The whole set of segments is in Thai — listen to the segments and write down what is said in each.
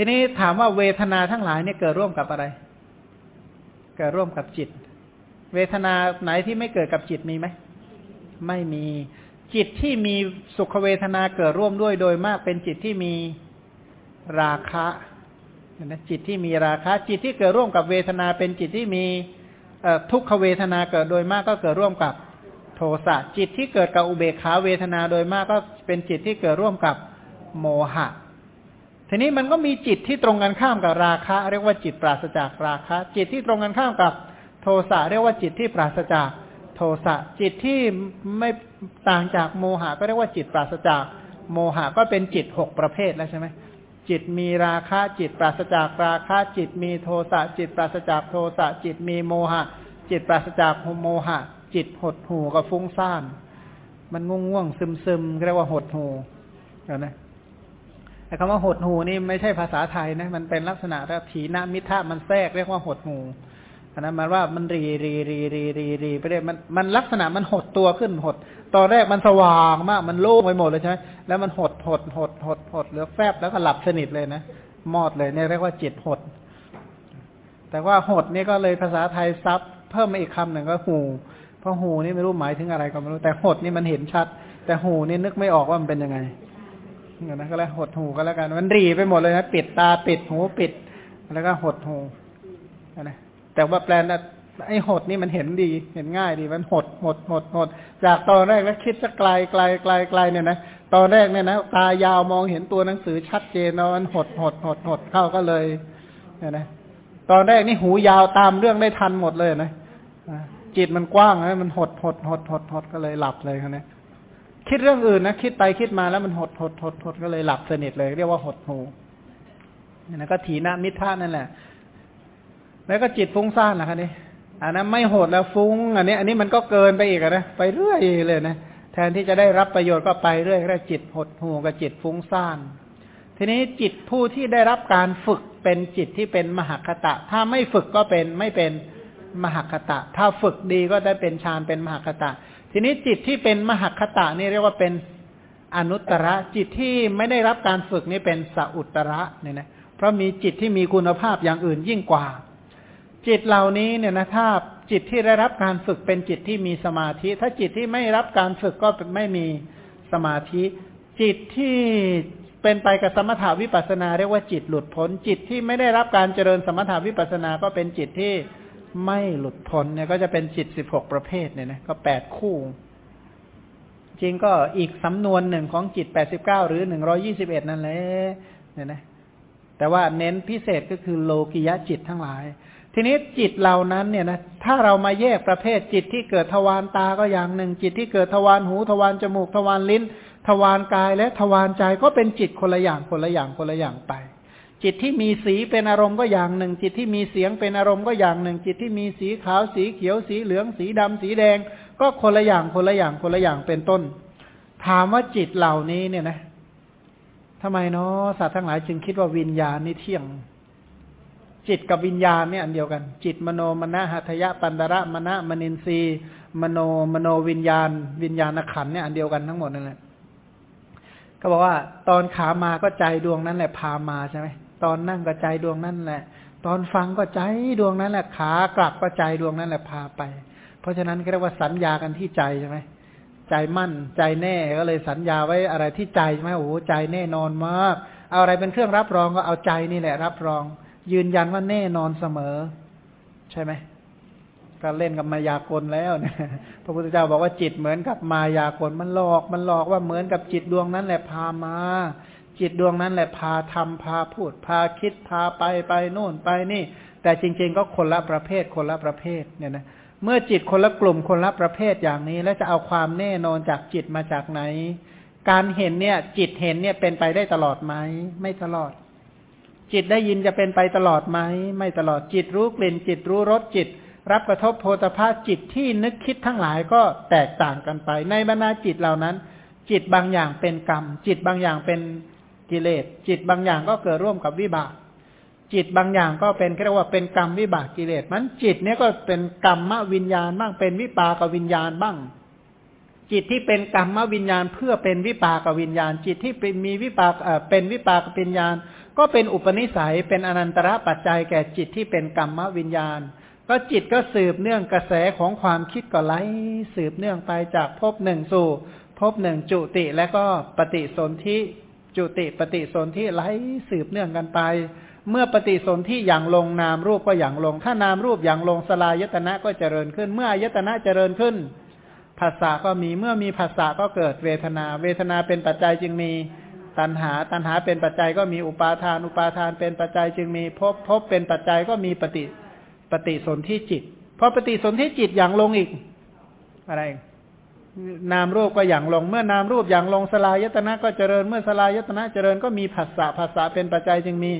ทีนี้ถามว่าเวทนาทั้งหลายเนี่ยเกิดร่วมกับอะไร เกิดร่วมกับจิต เวทนาไหนที่ไม่เกิดกับจิตมีไหม ไม่มี จิตที่มีสุขเวทนาเกิดร่วมด้วยโดยมากเป็นจิตที่มีราคะนะจิตที่มีราคะ จิตที่เกิดร่วมกับเวทนาเป็นจิตที่มีทุกขเวทนาเกิดโดยมากก็เกิดร่วมกับโทสะจิตที่เกิดกับอุเบกขาเวทนาโดยมากก็เป็นจิตที่เกิดร่วมกับโมหะ ทีนี้มันก็มีจิตที่ตรงกันข้ามกับราคะ เรียกว่าจิตปราศจากราคะ จิตที่ตรงกันข้ามกับโทสะเรียกว่าจิตที่ปราศจากโทสะจิตที่ไม่ต่างจากโมหะก็เรียกว่าจิตปราศจากโมหะก็เป็นจิตหกประเภทแล้วใช่ไหมจิตมีราคะจิตปราศจากราคะจิตมีโทสะจิตปราศจากโทสะจิตมีโมหะ จิตปราศจากโมหะ จิตหดหูกับฟุ้งซ่าน มันง่วงง่วงซึมซึมเรียกว่าหดหูนะ แต่คำว่าหดหูนี่ไม่ใช่ภาษาไทยนะมันเป็นลักษณะแล้วถีนามิทะมันแทรกเรียกว่าหดหูอันนั้นมันว่ามันรีรีรีรีรีรีไปเรื่อยมันมันลักษณะมันหดตัวขึ้นหด ตอนแรกมันสว่างมาก มันโล่งไปหมดเลยใช่ไหมแล้วมันหดหดหดหดหดเหลือแฟบแล้วก็หลับสนิทเลยนะมอดเลยเนี่ยเรียกว่าจิตหด แต่ว่าหดนี่ก็เลยภาษาไทยซับเพิ่มมาอีกคำหนึ่งก็หูเพราะหูนี่ไม่รู้หมายถึงอะไรก็ไม่รู้แต่หดนี่มันเห็นชัด แต่หูนี่นึกไม่ออกว่ามันเป็นยังไง นะก็แล้วหดหูก็แล้วกันมันรีไปหมดเลยนะปิดตาปิดหูปิด แล้วก็หดหูนะแต่ว่าแปลนะไอ้หดนี่มันเห็นดี เห็นง่ายดีมันหดหดหดหดจากตอนแรกแล้วคิดจะไกลไกลไกลไกลเนี่ยนะตอนแรกเนี่ยนะตายาวมองเห็นตัวหนังสือชัดเจนแล้วมันหดหดหดหดเข้าก็เลยเนี่ยนะตอนแรกนี่หูยาวตามเรื่องได้ทันหมดเลยนะจิตมันกว้างนะมันหดหดหดหดหดก็เลยหลับเลยครับเนี่ย คิดเรื่องอื่นนะคิดไปคิดมาแล้วมันหดหดหดหดก็เลยหลับสนิทเลย เรียกว่าหดหูนี่นะก็ถีนามิท่านั่นแหละ แล้วก็จิตฟุ้งซ่านนะครับนี่อันนั้นไม่โหดแล้วฟุ้ง อันนี้ อันนี้มันก็เกินไปอีกนะไปเรื่อยเลยนะแทนที่จะได้รับประโยชน์ก็ไปเรื่อยแค่จิตหดหูกับจิตฟุ้งซ่านทีนี้จิตผู้ที่ได้รับการฝึกเป็นจิตที่เป็นมหคตะ ถ้าไม่ฝึกก็เป็นไม่เป็นมหคตะ ถ้าฝึกดีก็ได้เป็นฌานเป็นมหคตะ ทีนี้จิตที่เป็นมหคตะนี่เรียกว่าเป็นอนุตตระจิตที่ไม่ได้รับการฝึกนี่เป็นสัอุตระเนี่ยนะเพราะมีจิตที่มีคุณภาพอย่างอื่นยิ่งกว่า จิตเหล่านี้เนี่ยนะถ้าจิตที่ได้รับการฝึกเป็นจิตที่มีสมาธิ ถ้าจิตที่ไม่รับการฝึกก็ไม่มีสมาธิ จิตที่เป็นไปกับสมถาวิปัสนา เรียกว่าจิตหลุดพ้นจิตที่ไม่ได้รับการเจริญสมถาวิปัสนาก็เป็นจิตที่ ไม่หลุดพ้นเนี่ยก็จะเป็นจิตสิบหกประเภทเนี่ยนะก็แปดคู่ จริงก็อีกสำนวนหนึ่งของจิตแปดสิบเก้าหรือหนึ่งรอยี่สิบเอ็ดนั่นแหละเนี่ยนะแต่ว่าเน้นพิเศษก็คือโลกิยะจิตทั้งหลาย ทีนี้จิตเหล่านั้นเนี่ยนะถ้าเรามาแยกประเภทจิตที่เกิดทวารตาก็อย่างหนึ่ง จิตที่เกิดทวารหูทวารจมูกทวารลิ้น ทวารกายและทวารใจก็เป็นจิตคนละอย่างคนละอย่างคนละอย่างไป จิตที่มีสีเป็นอารมณ์ก็อย่างหนึ่ง จิตที่มีเสียงเป็นอารมณ์ก็อย่างหนึ่ง จิตที่มีสีขาวสีเขียวสีเหลืองสีดำสีแดง ก็คนละอย่างคนละอย่างคนละอย่างเป็นต้น ถามว่าจิตเหล่านี้เนี่ยนะทำไมเนาะสัตว์ทั้งหลายจึงคิดว่าวิญญาณนี่เที่ยง จิตกับวิญญาณเนี่ยอันเดียวกัน จิตมโนมานัสหทัยปัณฑระมนะมนินทรีย์มโนมโนวิญญาณ วิญญาณขันธ์เนี่ยอันเดียวกันทั้งหมดนั่นแหละก็บอกว่าตอนขามาก็ใจดวงนั้นแหละพามาใช่ไหม ตอนนั่งก็ใจดวงนั้นแหละ ตอนฟังก็ใจดวงนั้นแหละ ขากลับก็ใจดวงนั้นแหละพาไป เพราะฉะนั้นก็เรียกว่าสัญญากันที่ใจใช่ไหมใจมั่นใจแน่ก็เลยสัญญาไว้อะไรที่ใจใช่ไหมโอ้ใจแน่นอนมาก เอาอะไรเป็นเครื่องรับรองก็เอาใจนี่แหละ รับรอง ยืนยันว่าแน่นอนเสมอ ใช่ไหมก็เล่นกับมายากลแล้วนี่ยพระพุทธเจ้าบอกว่าจิตเหมือนกับมายากลมันหลอก มันหลอกว่าเหมือนกับจิตดวงนั้นแหละพามา จิตดวงนั้นแหละพาทำพาพูด พาคิดพาไปไปโน่นไปนี่ แต่จริง ๆ ก็คนละประเภทคนละประเภทเนี่ยนะเมื่อจิตคนละกลุ่มคนละประเภทอย่างนี้ แล้วจะเอาความแน่นอนจากจิตมาจากไหน การเห็นเนี่ย จิตเห็นเนี่ยเป็นไปได้ตลอดไหมไม่ตลอด จิตได้ยินจะเป็นไปตลอดไหมไม่ตลอดจิตรู้กลิ่น จิตรู้รสจิต รับกระทบโพธภาจิตที่นึกคิดทั้งหลายก็แตกต่างกันไป ในบรรดาจิตเหล่านั้น จิตบางอย่างเป็นกรรม จิตบางอย่างเป็น กิเลส จิตบางอย่างก็เกิดร่วมกับวิบาก จิตบางอย่างก็เป็นเรียกว่าเป็นกรรมวิบากกิเลสมันจิตเนี้ยก็เป็นกรรมวิญญาณบ้างเป็นวิปากวิญญาณบ้าง จิตที่เป็นกรรมวิญญาณเพื่อเป็นวิปากวิญญาณ จิตที่เป็นมีวิปากเอ่อเป็นวิปากวิญญาณ ก็เป็นอุปนิสัยเป็นอนันตระปัจจัยแก่จิตที่เป็นกรรมวิญญาณก็จิตก็สืบเนื่องกระแสของความคิดก็ไหลสืบเนื่องไปจากภพหนึ่งสู่ภพหนึ่งจุติและก็ปฏิสนธิ จุติปฏิสนธิไหลสืบเนื่องกันไป เมื่อปฏิสนธิอย่างลงนามรูปก็อย่างลง ถ้านามรูปอย่างลงสลายตนะก็เจริญขึ้น เมื่ออายตนะเจริญขึ้นภาษาก็มีเมื่อมีภาษาก็เกิดเวทนา เวทนาเป็นปัจจัยจึงมีตัณหา ตัณหาเป็นปัจจัยก็มีอุปาทาน อุปาทานเป็นปัจจัยจึงมีพภพบเป็นปัจจัยก็มีปฏิปฏิสนธิจิตพอปฏิสนธิจิตอย่างลงอีก อะไร นามรูปก็อย่างลง เมื่อนามรูปอย่างลงสลายตนะก็เจริญเมื่อสลายตนะเจริญก็มีภาษาภาษาเป็นปัจจัยจึงมี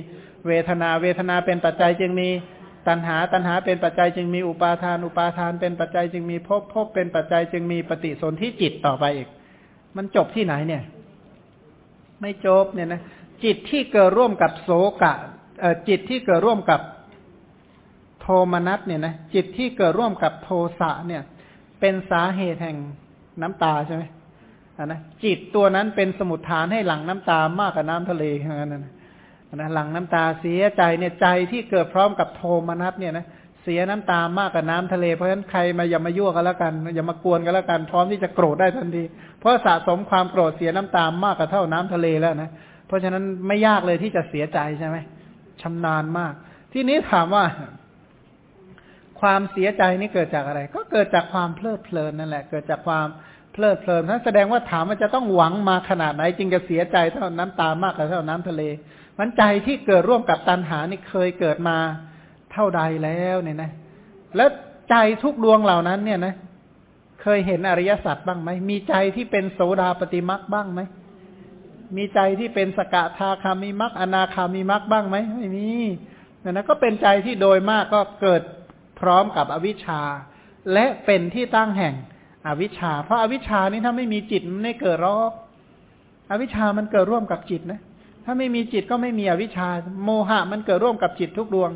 เวทนาเวทนาเป็นปัจจัยจึงมี ตัณหาตัณหาเป็นปัจจัยจึงมีอุปาทาน อุปาทานเป็นปัจจัยจึงมีภพภพเป็นปัจจัยจึงมีปฏิสนธิจิตต่อไปอีก มันจบที่ไหนเนี่ย ไม่จบเนี่ยนะจิตที่เกิดร่วมกับโสกะจิตที่เกิดร่วมกับโทมนัสเนี่ยนะจิตที่เกิดร่วมกับโทสะเนี่ย เป็นสาเหตุแห่ง น้ำตาใช่ไหมอ่านะจิตตัวนั้นเป็นสมุทฐานให้หลังน้ำตามากกว่าน้ำทะเลอย่างนั้นนะนะหลังน้ำตาเสียใจเนี่ยใจที่เกิดพร้อมกับโทมนัสเนี่ยนะเสียน้ำตามากกว่าน้ำทะเลเพราะฉะนั้นใครมาอย่ามายั่วกันแล้วกันอย่ามากวนกันแล้วกันพร้อมที่จะโกรธได้ทันที เพราะสะสมความโกรธเสียน้ำตามากกว่าเท่าน้ำทะเลแล้วนะเพราะฉะนั้นไม่ยากเลยที่จะเสียใจใช่ไหมชำนาญมาก ที่นี้ถามว่า ความเสียใจนี่เกิดจากอะไร ก็เกิดจากความเพลิดเพลินนั่นแหละ เกิดจากความ ลิดเพลินนั้นแสดงว่าถามว่าจะต้องหวังมาขนาดไหนจึงจะเสียใจเท่าน้ำตามากกว่าเท่าน้ำทะเล มันใจที่เกิดร่วมกับตัณหานี่เคยเกิดมาเท่าใดแล้วเนี่ยนะ แล้วใจทุกดวงเหล่านั้นเนี่ยนะ เคยเห็นอริยสัจบ้างไหม มีใจที่เป็นโสดาปฏิมักบ้างไหม มีใจที่เป็นสกทาคามิมักอนาคามิมักบ้างไหมไม่มีนั่นนะก็เป็นใจที่โดยมากก็เกิดพร้อมกับอวิชชา และเป็นที่ตั้งแห่ง อวิชชา เพราะอาวิชชานี้ถ้าไม่มีจิตมันไม่เกิดรอกอวิชชามันเกิดร่วมกับจิตนะ ถ้าไม่มีจิตก็ไม่มีอวิชชา โมหะมันเกิดร่วมกับจิตทุกดวง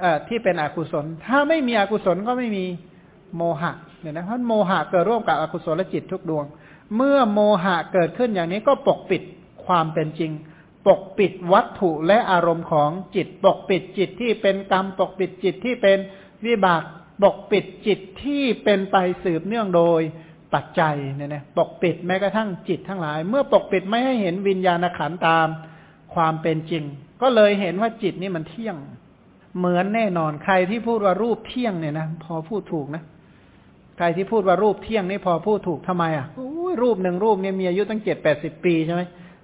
เอ่อที่เป็นอกุศล ถ้าไม่มีอกุศลก็ไม่มีโมหะเนี่ยนะเพราะโมหะเกิดร่วมกับอกุศลจิตทุกดวง เมื่อโมหะเกิดขึ้นอย่างนี้ก็ปกปิดความเป็นจริง ปกปิดวัตถุและอารมณ์ของจิต ปกปิดจิตที่เป็นกรรม ปกปิดจิตที่เป็นวิบาก ปกปิดจิตที่เป็นไปสืบเนื่องโดยปัจจัยเนี่ยนะปกปิดแม้กระทั่งจิตทั้งหลาย เมื่อปกปิดไม่ให้เห็นวิญญาณขันตามความเป็นจริง ก็เลยเห็นว่าจิตนี่มันเที่ยง เหมือนแน่นอนใครที่พูดว่ารูปเที่ยงเนี่ยนะพอพูดถูกนะ ใครที่พูดว่ารูปเที่ยงนี่พอพูดถูกทำไมอะรูปหนึ่งรูปเนี่ยมีอายุตั้งเจ็ดแปดสิบปีใช่ไหม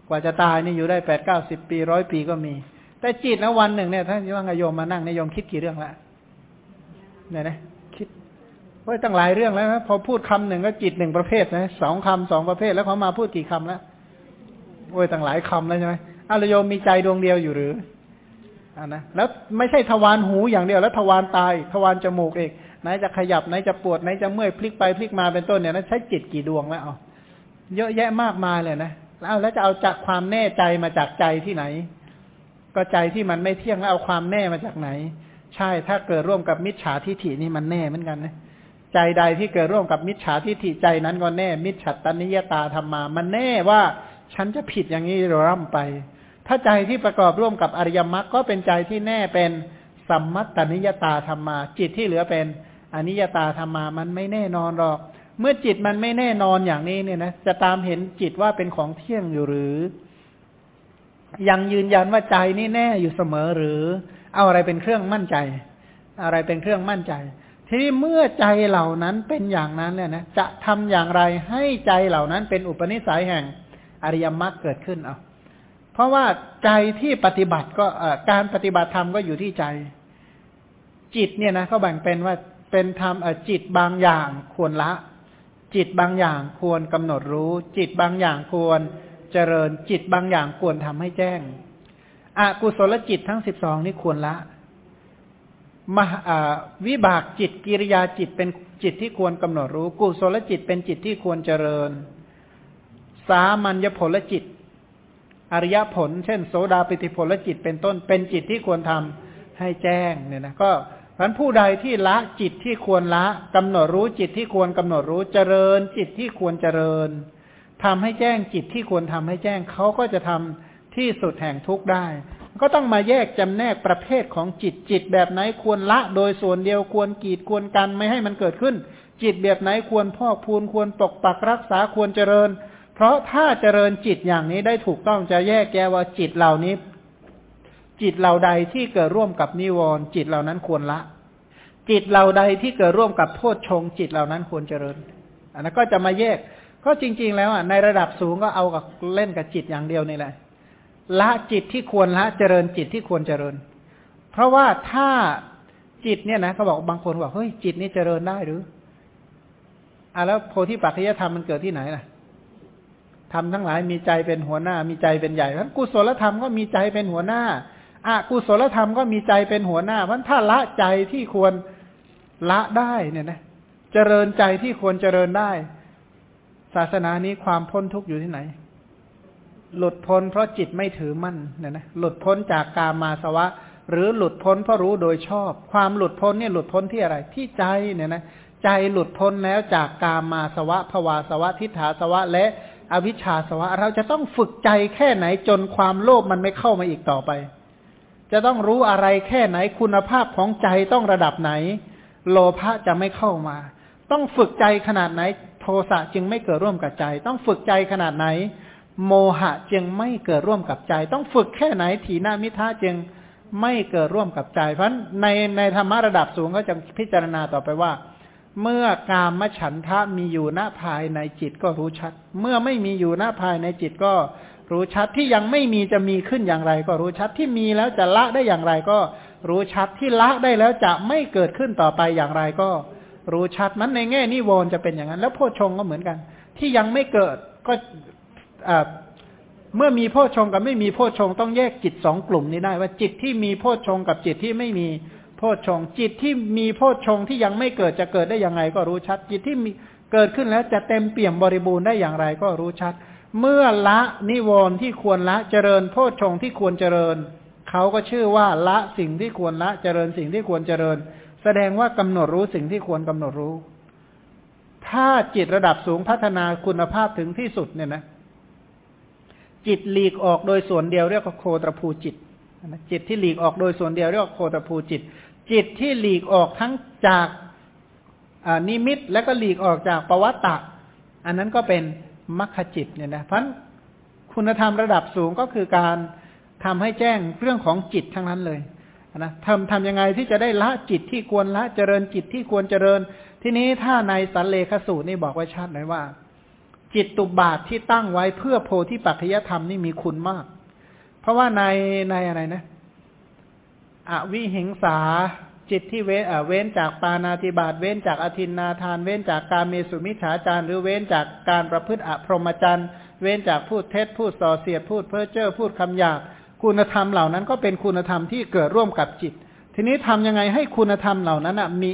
กว่าจะตายนี่อยู่ได้แปดเก้าสิบปีร้อยปีก็มี แต่จิตนะวันหนึ่งเนี่ยท่านว่างโยมมานั่งนายโยมคิดกี่เรื่องละ เนี่ยนะคิดเฮ้ยตั้งหลายเรื่องแล้วนะพอพูดคำหนึ่งก็จิตหนึ่งประเภทนะสองคำสองประเภทแล้วเขามาพูดกี่คำแล้วโอ้ยตั้งหลายคำแล้วใช่ไหมอารยมมีใจดวงเดียวอยู่หรืออ่านะแล้วไม่ใช่ทวารหูอย่างเดียว แล้วทวารตายทวารจมูกเองไหนจะขยับไหนจะปวดไหนจะเมื่อยพลิกไปพลิกมาเป็นต้นเนี่ยนะใช้จิตกี่ดวงแล้วเอาเยอะแยะมากมายเลยนะแล้วแล้วจะเอาจากความแน่ใจมาจากใจที่ไหน ก็ใจที่มันไม่เที่ยงแล้วเอาความแน่มาจากไหน ใช่ถ้าเกิดร่วมกับมิจฉาทิฏฐินี่มันแน่เหมือนกันนะใจใดที่เกิดร่วมกับมิจฉาทิฏฐิใจนั้นก็แน่ มิจฉาตนิยตาธรรมา มันแน่ว่าฉันจะผิดอย่างนี้ร่ำไป ถ้าใจที่ประกอบร่วมกับอริยมรรคก็เป็นใจที่แน่เป็นสัมมัตตนิยตาธรรมา จิตที่เหลือเป็นอนิยตาธรรมา มันไม่แน่นอนหรอก เมื่อจิตมันไม่แน่นอนอย่างนี้เนี่ยนะจะตามเห็นจิตว่าเป็นของเที่ยงอยู่หรือ ยังยืนยันว่าใจนี่แน่อยู่เสมอหรือ เอาอะไรเป็นเครื่องมั่นใจ อะไรเป็นเครื่องมั่นใจ ทีนี้เมื่อใจเหล่านั้นเป็นอย่างนั้นเนี่ยนะจะทำอย่างไรให้ใจเหล่านั้นเป็นอุปนิสัยแห่งอริยมรรคเกิดขึ้นเอาเพราะว่าใจที่ปฏิบัติก็การปฏิบัติธรรมก็อยู่ที่ใจ จิตเนี่ยนะเขาแบ่งเป็นว่าเป็นธรรมจิตบางอย่างควรละ จิตบางอย่างควรกำหนดรู้ จิตบางอย่างควร เจริญจิตบางอย่างควรทำให้แจ้งอกุศลจิตทั้งสิบสองนี่ควรละมวิบากจิตกิริยาจิตเป็นจิตที่ควรกำหนดรู้ กุศลจิตเป็นจิตที่ควรเจริญ สามัญญผลจิต อริยผล เช่น โสดาปิติผลละจิตเป็นต้นเป็นจิตที่ควรทำให้แจ้งเนี่ยนะก็พันผู้ใดที่ละจิตที่ควรละกำหนดรู้จิตที่ควรกำหนดรู้เจริญ จิตที่ควรเจริญ ทำให้แจ้งจิตที่ควรทำให้แจ้งเขาก็จะทำที่สุดแห่งทุกข์ได้ ก็ต้องมาแยกจำแนกประเภทของจิตจิตแบบไหนควรละ โดยส่วนเดียวควรกีดควรกันไม่ให้มันเกิดขึ้น จิตแบบไหนควรพอกพูนควรปกปักรักษาควรเจริญ เพราะถ้าเจริญจิตอย่างนี้ได้ถูกต้องจะแยกแยะว่าจิตเหล่านี้ จิตเหล่าใดที่เกิดร่วมกับนิวรณ์จิตเหล่านั้นควรละ จิตเหล่าใดที่เกิดร่วมกับโพชฌงจิตเหล่านั้นควรเจริญ อันนั้นก็จะมาแยก ก็จริง ๆ แล้วอะในระดับสูงก็เอากับเล่นกับจิตอย่างเดียวนี่แหละ ละจิตที่ควรละเจริญจิตที่ควรเจริญ เพราะว่าถ้าจิตเนี่ยนะเขาบอกบางคนบอกเฮ้ยจิตนี่เจริญได้หรืออะแล้วโพธิปัจจยธรรมมันเกิดที่ไหนล่ะทำทั้งหลายมีใจเป็นหัวหน้า มีใจเป็นใหญ่เพราะกุศลธรรมก็มีใจเป็นหัวหน้าอะกุศลธรรมก็มีใจเป็นหัวหน้าเพราะถ้าละใจที่ควรละได้เนี่ยนะ เจริญใจที่ควรเจริญได้ ศาสนานี้ความพ้นทุกข์อยู่ที่ไหน หลุดพ้นเพราะจิตไม่ถือมั่นเนี่ยนะหลุดพ้นจากกามาสวะ หรือหลุดพ้นเพราะรู้โดยชอบ ความหลุดพ้นเนี่ยหลุดพ้นที่อะไร ที่ใจเนี่ยนะใจหลุดพ้นแล้วจากกามาสวะภวาสวะ ทิฏฐาสวะ และอวิชชาสวะ เราจะต้องฝึกใจแค่ไหนจนความโลภมันไม่เข้ามาอีกต่อไป จะต้องรู้อะไรแค่ไหนคุณภาพของใจต้องระดับไหน โลภะจะไม่เข้ามา ต้องฝึกใจขนาดไหน สะจึงไม่เกิดร่วมกับใจ ต้องฝึกใจขนาดไหน โมหะจึงไม่เกิดร่วมกับใจ ต้องฝึกแค่ไหนถีนามิทะจึงไม่เกิดร่วมกับใจ เพราะในในธรรมะระดับสูงก็จะพิจารณาต่อไปว่า เมื่อกามฉันทะมีอยู่หน้าภายในจิตก็รู้ชัด เมื่อไม่มีอยู่หน้าภายในจิตก็รู้ชัดที่ยังไม่มีจะมีขึ้นอย่างไร ก็รู้ชัดที่มีแล้วจะละได้อย่างไรก็รู้ชัดที่ละได้แล้วจะไม่เกิดขึ้นต่อไปอย่างไรก็ รู้ชัดมันในแง่นิวรณ์จะเป็นอย่างนั้น แล้วโพชงก็เหมือนกัน ที่ยังไม่เกิดก็เมื่อมีโพชงกับไม่มีโพชงต้องแยกจิตสองกลุ่มนี้ได้ ว่าจิตที่มีโพชงกับจิตที่ไม่มีโพชง จิตที่มีโพชงที่ยังไม่เกิดจะเกิดได้อย่างไรก็รู้ชัด จิตที่มีเกิดขึ้นแล้วจะเต็มเปี่ยมบริบูรณ์ได้อย่างไรก็รู้ชัด เมื่อละนิวรณ์ที่ควรละเจริญ โพชงที่ควรเจริญเขาก็ชื่อว่าละสิ่งที่ควรละเจริญสิ่งที่ควรเจริญ แสดงว่ากำหนดรู้สิ่งที่ควรกำหนดรู้ ถ้าจิตระดับสูงพัฒนาคุณภาพถึงที่สุดเนี่ยนะจิตหลีกออกโดยส่วนเดียวเรียกว่าโคตรภูจิตจิตที่หลีกออกโดยส่วนเดียวเรียกว่าโคตรภูจิต จิตที่หลีกออกทั้งจากนิมิตและก็หลีกออกจากปวัตตะ อันนั้นก็เป็นมรรคจิตเนี่ยนะเพราะคุณธรรมระดับสูงก็คือการทำให้แจ้งเรื่องของจิตทั้งนั้นเลย นะทำทำยังไงที่จะได้ละจิตที่ควรละเจริญจิตที่ควรเจริญ ทีนี้ถ้าในสันเลขสูตรนี่บอกไว้ชัดเลยว่า จิตตุบาทที่ตั้งไว้เพื่อโพธิปัจจยธรรมนี่มีคุณมาก เพราะว่าในในอะไรนะอวิหิงสาจิตที่เว้นเว้นจากปานาติบาตเว้นจากอธินนาทาน เว้นจากการเมสุมิจฉาจารหรือเว้นจากการประพฤติอพรหมจรรย์ เว้นจากพูดเท็จพูดส่อเสียดพูดเพ้อเจ้อพูดคำหยาบ คุณธรรมเหล่านั้นก็เป็นคุณธรรมที่เกิดร่วมกับจิต ทีนี้ทำยังไงให้คุณธรรมเหล่านั้นมี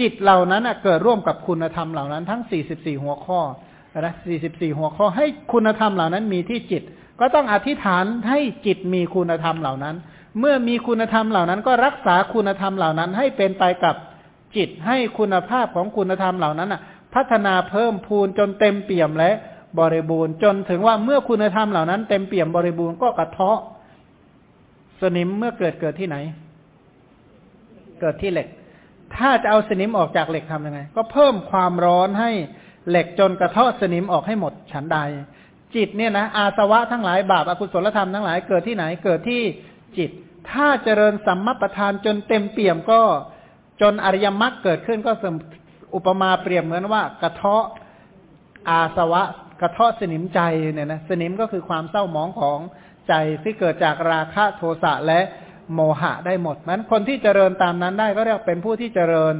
จิตเหล่านั้นเกิดร่วมกับคุณธรรมเหล่านั้นทั้งสี่สิบสี่หัวข้อนะสี่สิบสี่หัวข้อให้คุณธรรมเหล่านั้นมีที่จิต ก็ต้องอธิษฐานให้จิตมีคุณธรรมเหล่านั้น เมื่อมีคุณธรรมเหล่านั้น ก็รักษาคุณธรรมเหล่านั้น ให้เป็นไปกับจิตให้คุณภาพของคุณธรรมเหล่านั้นพัฒนาเพิ่มพูนจนเต็มเปี่ยมและ บริบูรณ์จนถึงว่าเมื่อคุณธรรมเหล่านั้นเต็มเปี่ยมบริบูรณ์ก็กระเทาะ สนิมเมื่อเกิดเกิดที่ไหน เกิดที่เหล็ก ถ้าจะเอาสนิมออกจากเหล็กทำยังไง ก็เพิ่มความร้อนให้เหล็กจนกระเทาะสนิมออกให้หมดฉันใด จิตเนี่ยนะอาสวะทั้งหลายบาปอากุศลธรรมทั้งหลายเกิดที่ไหนเกิดที่จิต ถ้าเจริญสัมมาประธานจนเต็มเปี่ยมก็จนอริยมรรคเกิดขึ้นก็อุปมาเปรียบเหมือนว่ากระเทาะอาสวะ กระเทาะสนิมใจเนี่ยนะสนิมก็คือความเศร้าหมองของใจที่เกิดจากราคะโทสะและโมหะได้หมดนั้นคนที่เจริญตามนั้นได้ก็เรียกเป็นผู้ที่เจริญ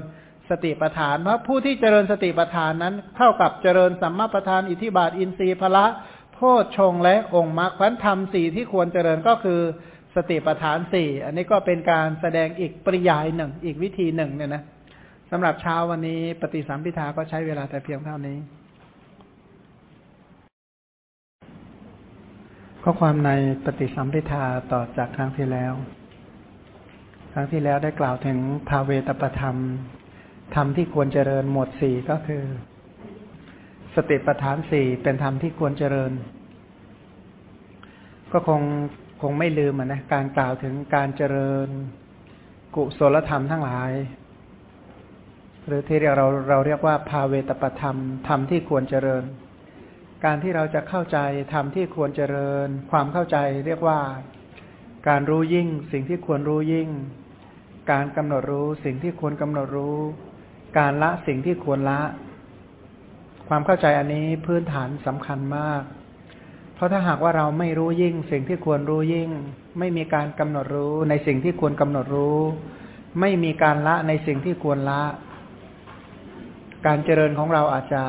สติปัฏฐาน เพราะผู้ที่เจริญสติปัฏฐานนั้นเท่ากับเจริญสัมมาปัฏฐานอิทิบาทอินทรีย์พละโพชฌงและองค์มรรคพันธรรมสี่ที่ควรเจริญก็คือสติปัฏฐานสี่อันนี้ก็เป็นการแสดงอีกปริยายหนึ่ง อีกวิธีหนึ่งเนี่ยนะสำหรับเช้าวันนี้ปฏิสัมพิทาก็ใช้เวลาแต่เพียงเท่านี้ ข้อความในปฏิสัมพิทาต่อจากครั้งที่แล้ว ครั้งที่แล้วได้กล่าวถึงภาเวตประธรรม ธรรมที่ควรเจริญหมวดสี่ก็คือ สติปัฏฐานสี่เป็นธรรมที่ควรเจริญ ก็คงคงไม่ลืมนะการกล่าวถึงการเจริญ กุศลธรรมทั้งหลาย หรือที่เรียกเราเราเรียกว่าภาเวตประธรรมธรรมที่ควรเจริญ การที่เราจะเข้าใจธรรมที่ควรเจริญ ความเข้าใจเรียกว่า การรู้ยิ่ง สิ่งที่ควรรู้ยิ่ง การกำหนดรู้ สิ่งที่ควรกำหนดรู้ การละสิ่งที่ควรละ ความเข้าใจอันนี้พื้นฐานสำคัญมาก เพราะถ้าหากว่าเราไม่รู้ยิ่ง สิ่งที่ควรรู้ยิ่ง ไม่มีการกำหนดรู้ในสิ่งที่ควรกำหนดรู้ ไม่มีการละในสิ่งที่ควรละ การเจริญของเราอาจจะ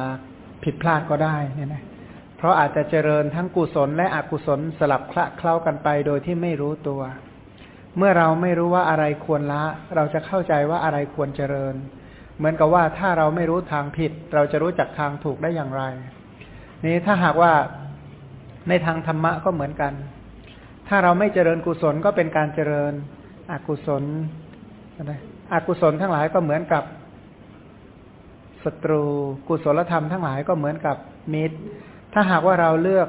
ผิดพลาดก็ได้เนี่ยนะ เพราะอาจจะเจริญทั้งกุศลและอกุศลสลับคละเคล้ากันไปโดยที่ไม่รู้ตัว เมื่อเราไม่รู้ว่าอะไรควรละ เราจะเข้าใจว่าอะไรควรเจริญ เหมือนกับว่าถ้าเราไม่รู้ทางผิด เราจะรู้จักทางถูกได้อย่างไร นี้ถ้าหากว่าในทางธรรมะก็เหมือนกัน ถ้าเราไม่เจริญกุศลก็เป็นการเจริญอกุศลนะอกุศลทั้งหลายก็เหมือนกับศัตรู กุศลธรรมทั้งหลายก็เหมือนกับมิตร ถ้าหากว่าเราเลือก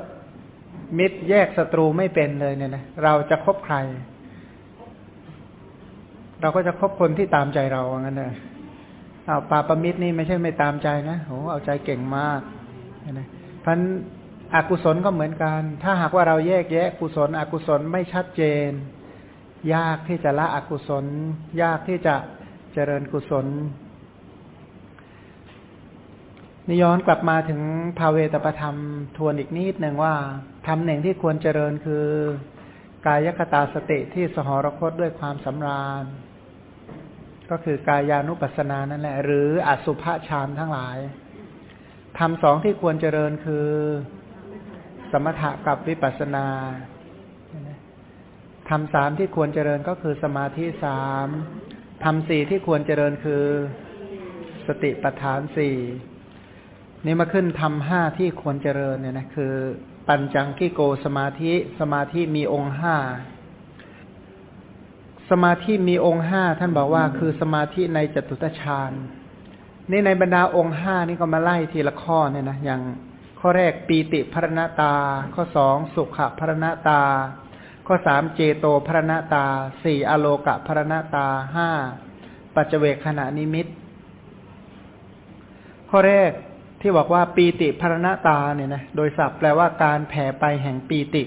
มิตรแยกศัตรูไม่เป็นเลยเนี่ยนะเราจะคบใคร เราก็จะคบคนที่ตามใจเราอย่างนั้นเลยเอาปาปมิตรนี่ไม่ใช่ไม่ตามใจนะโหเอาใจเก่งมากนะพันอกุศลก็เหมือนกัน ถ้าหากว่าเราแยกแยะกุศล อกุศลไม่ชัดเจน ยากที่จะละอกุศล ยากที่จะเจริญกุศล นี่ย้อนกลับมาถึงภาเวตประธรรมทวนอีกนิดหนึ่งว่าทำหนึ่งที่ควรเจริญคือกายคตาสติที่สหรคตด้วยความสำราญ ก็คือกายานุปัสสนานั่นแหละ หรืออสุภฌานทั้งหลายทำสองที่ควรเจริญคือ สมถะกับวิปัสสนาทำสามที่ควรเจริญก็คือสมาธิสามทำสี่ที่ควรเจริญคือ สติปัฏฐานสี่ นี่มาขึ้นทำห้าที่ควรเจริญเนี่ยนะคือ ปัญจังกิโกสมาธิสมาธิมีองค์ห้าสมาธิมีองค์ห้าท่านบอกว่าคือสมาธิในจตุตฌานนี่ในบรรดาองค์ห้านี่ก็มาไล่ทีละข้อเนี่ยนะอย่างข้อแรกปีติพรณตา ข้อสองสุขพรณตา ข้อสามเจโตพรณตาสี่อโลกะพรณตาห้าปัจเจเวคขณะนิมิต ข้อแรก ที่บอกว่าปีติพรณตาเนี่ยนะโดยศัพท์แปลว่าการแผ่ไปแห่งปีติ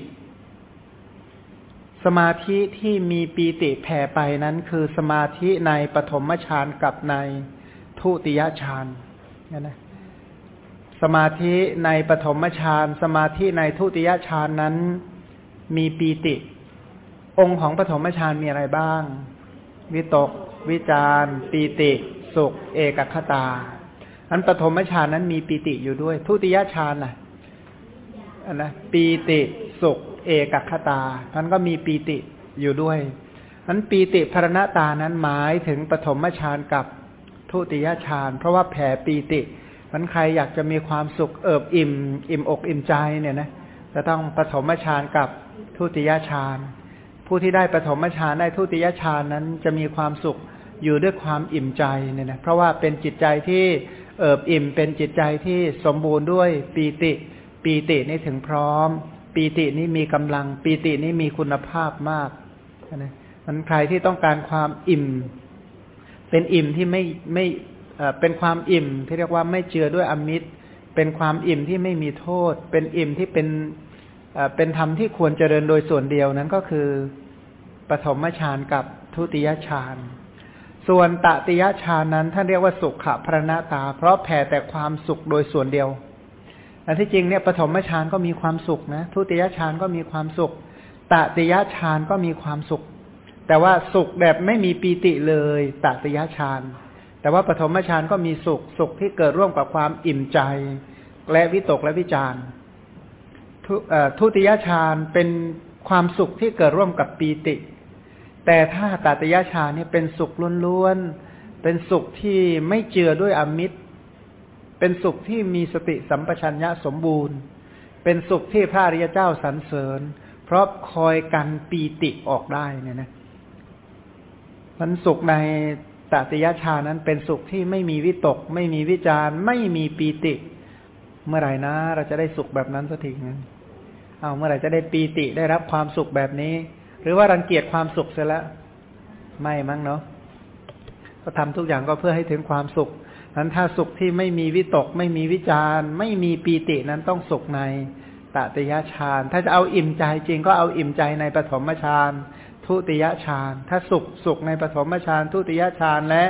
สมาธิที่มีปีติแผ่ไปนั้นคือสมาธิในปฐมฌานกับในทุติยฌานนะนะสมาธิในปฐมฌานสมาธิในทุติยฌานนั้นมีปีติ องค์ของปฐมฌานมีอะไรบ้าง วิตก วิจารปีติ สุข เอกคตา อันปฐมฌานนั้นมีปีติอยู่ด้วย ทุติยฌานน่ะอันนะปีติสุขเอกคตาท่านก็มีปีติอยู่ด้วยนั้นปีติพรณตานั้นหมายถึงปฐมฌานกับทุติยฌานเพราะว่าแผ่ปีติมันใครอยากจะมีความสุขเอิบอิ่ม อิ่มอกอิ่มใจเนี่ยนะจะต้องปฐมฌานกับทุติยฌานผู้ที่ได้ปฐมฌานได้ทุติยฌานนั้นจะมีความสุขอยู่ด้วยความอิ่มใจเนี่ยนะเพราะว่าเป็นจิตใจที่ เอิบอิ่มเป็นจิตใจที่สมบูรณ์ด้วยปีติ ปีตินี่ถึงพร้อม ปีตินี่มีกำลัง ปีตินี่มีคุณภาพมากนะมันใครที่ต้องการความอิ่ม เป็นอิ่มที่ไม่ไม่เป็นความอิ่มที่เรียกว่าไม่เจือด้วยอมิตร เป็นความอิ่มที่ไม่มีโทษ เป็นอิ่มที่เป็นเป็นธรรมที่ควรเจริญโดยส่วนเดียวนั้นก็คือปฐมฌานกับทุติยฌาน ส่วนตติยฌานนั้นท่านเรียกว่าสุขะพระนาตา เพราะแผ่แต่ความสุขโดยส่วนเดียวแต่ที่จริงเนี่ยปฐมฌานก็มีความสุขนะทุติยฌานก็มีความสุขตติยฌานก็มีความสุข แต่ว่าสุขแบบไม่มีปีติเลยตติยฌานแต่ว่าปฐมฌานก็มีสุขสุขที่เกิดร่วมกับความอิ่มใจ และวิตกและวิจารทุติยฌานเป็นความสุขที่เกิดร่วมกับปีติ แต่ถ้าตาตยะชาเนี่ยเป็นสุขล้วนๆ เป็นสุขที่ไม่เจือด้วยอมิตร เป็นสุขที่มีสติสัมปชัญญะสมบูรณ์ เป็นสุขที่พระอริยเจ้าสรรเสริญ เพราะคอยกันปีติออกได้เนี่ยนะมันสุขในตติยชานั้นเป็นสุขที่ไม่มีวิตก ไม่มีวิจารไม่มีปีติ เมื่อไหร่นะ เราจะได้สุขแบบนั้นสักทีนึงเอาเมื่อไหร่จะได้ปีติได้รับความสุขแบบนี้ หรือว่ารังเกียจความสุขเสียแล้วไม่มั้งเนาะก็ทำทุกอย่างก็เพื่อให้ถึงความสุขนั้นถ้าสุขที่ไม่มีวิตก ไม่มีวิจารไม่มีปีตินั้นต้องสุขในตติยฌานถ้าจะเอาอิ่มใจจริงก็เอาอิ่มใจในปฐมฌานทุติยฌานถ้าสุขสุขในปฐมฌานทุติยฌานและ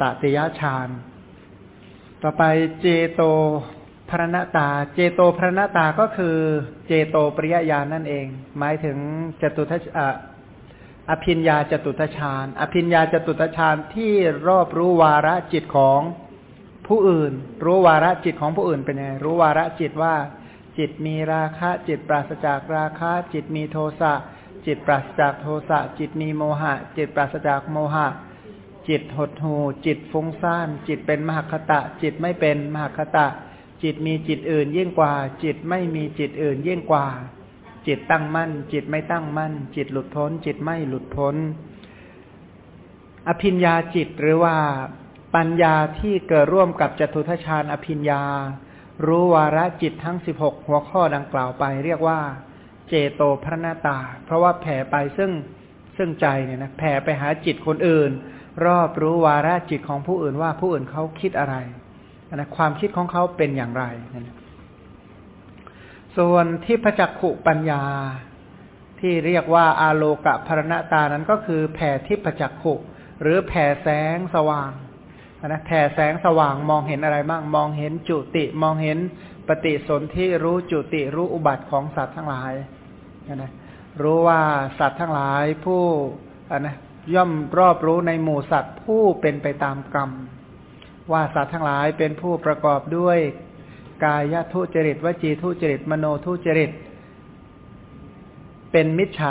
ตติยฌานต่อไปเจโต พระณตา เจโตพระณตาก็คือเจโตปริยญาณนั่นเอง หมายถึงจตุทัชอภิญญาจตุตฌาน อภิญญาจตุตฌานที่รอบรู้วาระจิตของผู้อื่น รู้วาระจิตของผู้อื่นเป็นไง รู้วาระจิตว่า จิตมีราคะ จิตปราศจากราคะ จิตมีโทสะ จิตปราศจากโทสะ จิตมีโมหะ จิตปราศจากโมหะ จิตหดหู จิตฟุ้งซ่าน จิตเป็นมหคตะ จิตไม่เป็นมหคตะ จิตมีจิตอื่นยิ่งกว่า จิตไม่มีจิตอื่นยิ่งกว่า จิตตั้งมั่น จิตไม่ตั้งมั่น จิตหลุดพ้น จิตไม่หลุดพ้น อภิญญาจิตหรือว่าปัญญาที่เกิดร่วมกับจตุทชาญอภิญญา รู้วาระจิตทั้งสิบหกหัวข้อดังกล่าวไป เรียกว่า เจโตพระนาตา เพราะว่าแผ่ไปซึ่งซึ่งใจเนี่ยนะแผ่ไปหาจิตคนอื่น รอบรู้วาระจิตของผู้อื่นว่าผู้อื่นเขาคิดอะไร นะความคิดของเขาเป็นอย่างไรนะส่วนที่พจักขุปัญญาที่เรียกว่าอาโลกะพรณตานั้นก็คือแผ่ทิพจักขุ หรือแผ่แสงสว่างนะแผ่แสงสว่างมองเห็นอะไรบ้างมองเห็นจุติมองเห็นปฏิสนธิรู้จุติรู้อุบัติของสัตว์ทั้งหลายนะรู้ว่าสัตว์ทั้งหลายผู้นะย่อมรอบรู้ในหมู่สัตว์ผู้เป็นไปตามกรรม ว่าสัตว์ทั้งหลายเป็นผู้ประกอบด้วยกายทุจริตวจีทุจริตมโนทุจริต เป็นมิจฉา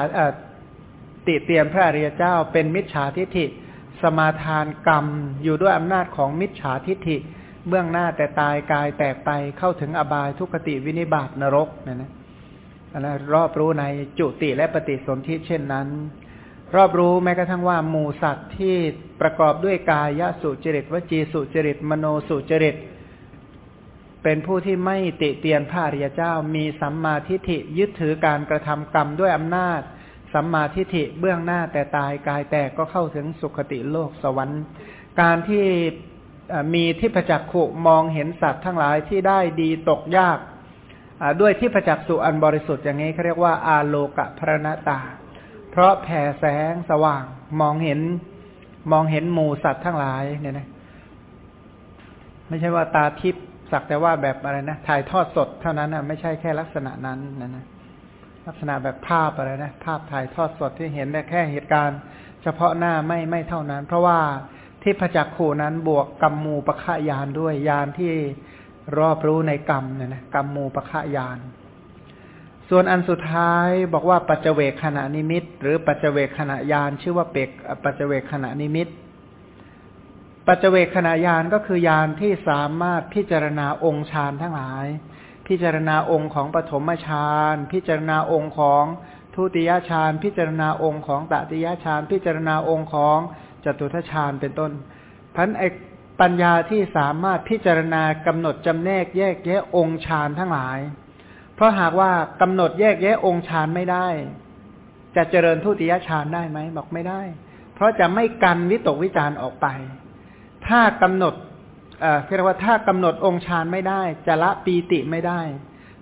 ติเตียนพระอริยเจ้า เป็นมิจฉาทิฏฐิ สมาทานกรรมอยู่ด้วยอำนาจของมิจฉาทิฏฐิ เบื้องหน้าแต่ตายกายแตกไปเข้าถึงอบายทุกขติวินิบาตนรกนะนะนะรอบรู้ในจุติและปฏิสนธิเช่นนั้น รอบรู้แม้กระทั่งว่าหมูสัตว์ที่ประกอบด้วยกายสุจริตวจีสุจริตมโนสุจริต เป็นผู้ที่ไม่ติเตียนพระริยเจ้า มีสัมมาทิฏฐิยึดถือการกระทำกรรมด้วยอำนาจ สัมมาทิฏฐิเบื้องหน้าแต่ตายกายแตกก็เข้าถึงสุคติโลกสวรรค์ การที่มีทิพจักขุมองเห็นสัตว์ทั้งหลายที่ได้ดีตกยากด้วยทิพจักสุอันบริสุทธิ์อย่างนี้เขาเรียกว่าอาโลกะพระณตา เพราะแผ่แสงสว่างมองเห็นมองเห็นหมูสัตว์ทั้งหลายเนี่ยนะไม่ใช่ว่าตาทิพย์สักแต่ว่าแบบอะไรนะถ่ายทอดสดเท่านั้นนะไม่ใช่แค่ลักษณะนั้นนะนะลักษณะแบบภาพอะไรนะภาพถ่ายทอดสดที่เห็นได้แค่เหตุการณ์ เฉพาะหน้าไม่ไม่เท่านั้น เพราะว่าที่พจักขูนั้นบวกกรรมมูปะขายานด้วยยานที่รอบรู้ในกรรมเนี่ยนะกรรมมูปะขายาน ส่วนอันสุดท้ายบอกว่าปัจเจเวขณะนิมิต หรือปัจเจเวขณะยานชื่อว่าเปกปัจเจเวขณะนิมิต ปัจเจเวขณะยานก็คือยานที่สามารถพิจารณาองค์ฌานทั้งหลาย พิจารณาองค์ของปฐมฌาน พิจารณาองค์ของทุติยฌาน พิจารณาองค์ของตติยฌาน พิจารณาองค์ของจตุทฌานเป็นต้นพันไอปัญญาที่สามารถพิจารณากำหนดจำแนกแยกแยะองค์ฌานทั้งหลาย เพราะหากว่ากำหนดแยกแยะองค์ฌานไม่ได้ จะเจริญทุติยฌานได้ไหมบอกไม่ได้ เพราะจะไม่กันวิตกวิจารออกไป ถ้ากำหนดเอ่อเรียกว่าถ้ากำหนดองค์ฌานไม่ได้ จะละปีติไม่ได้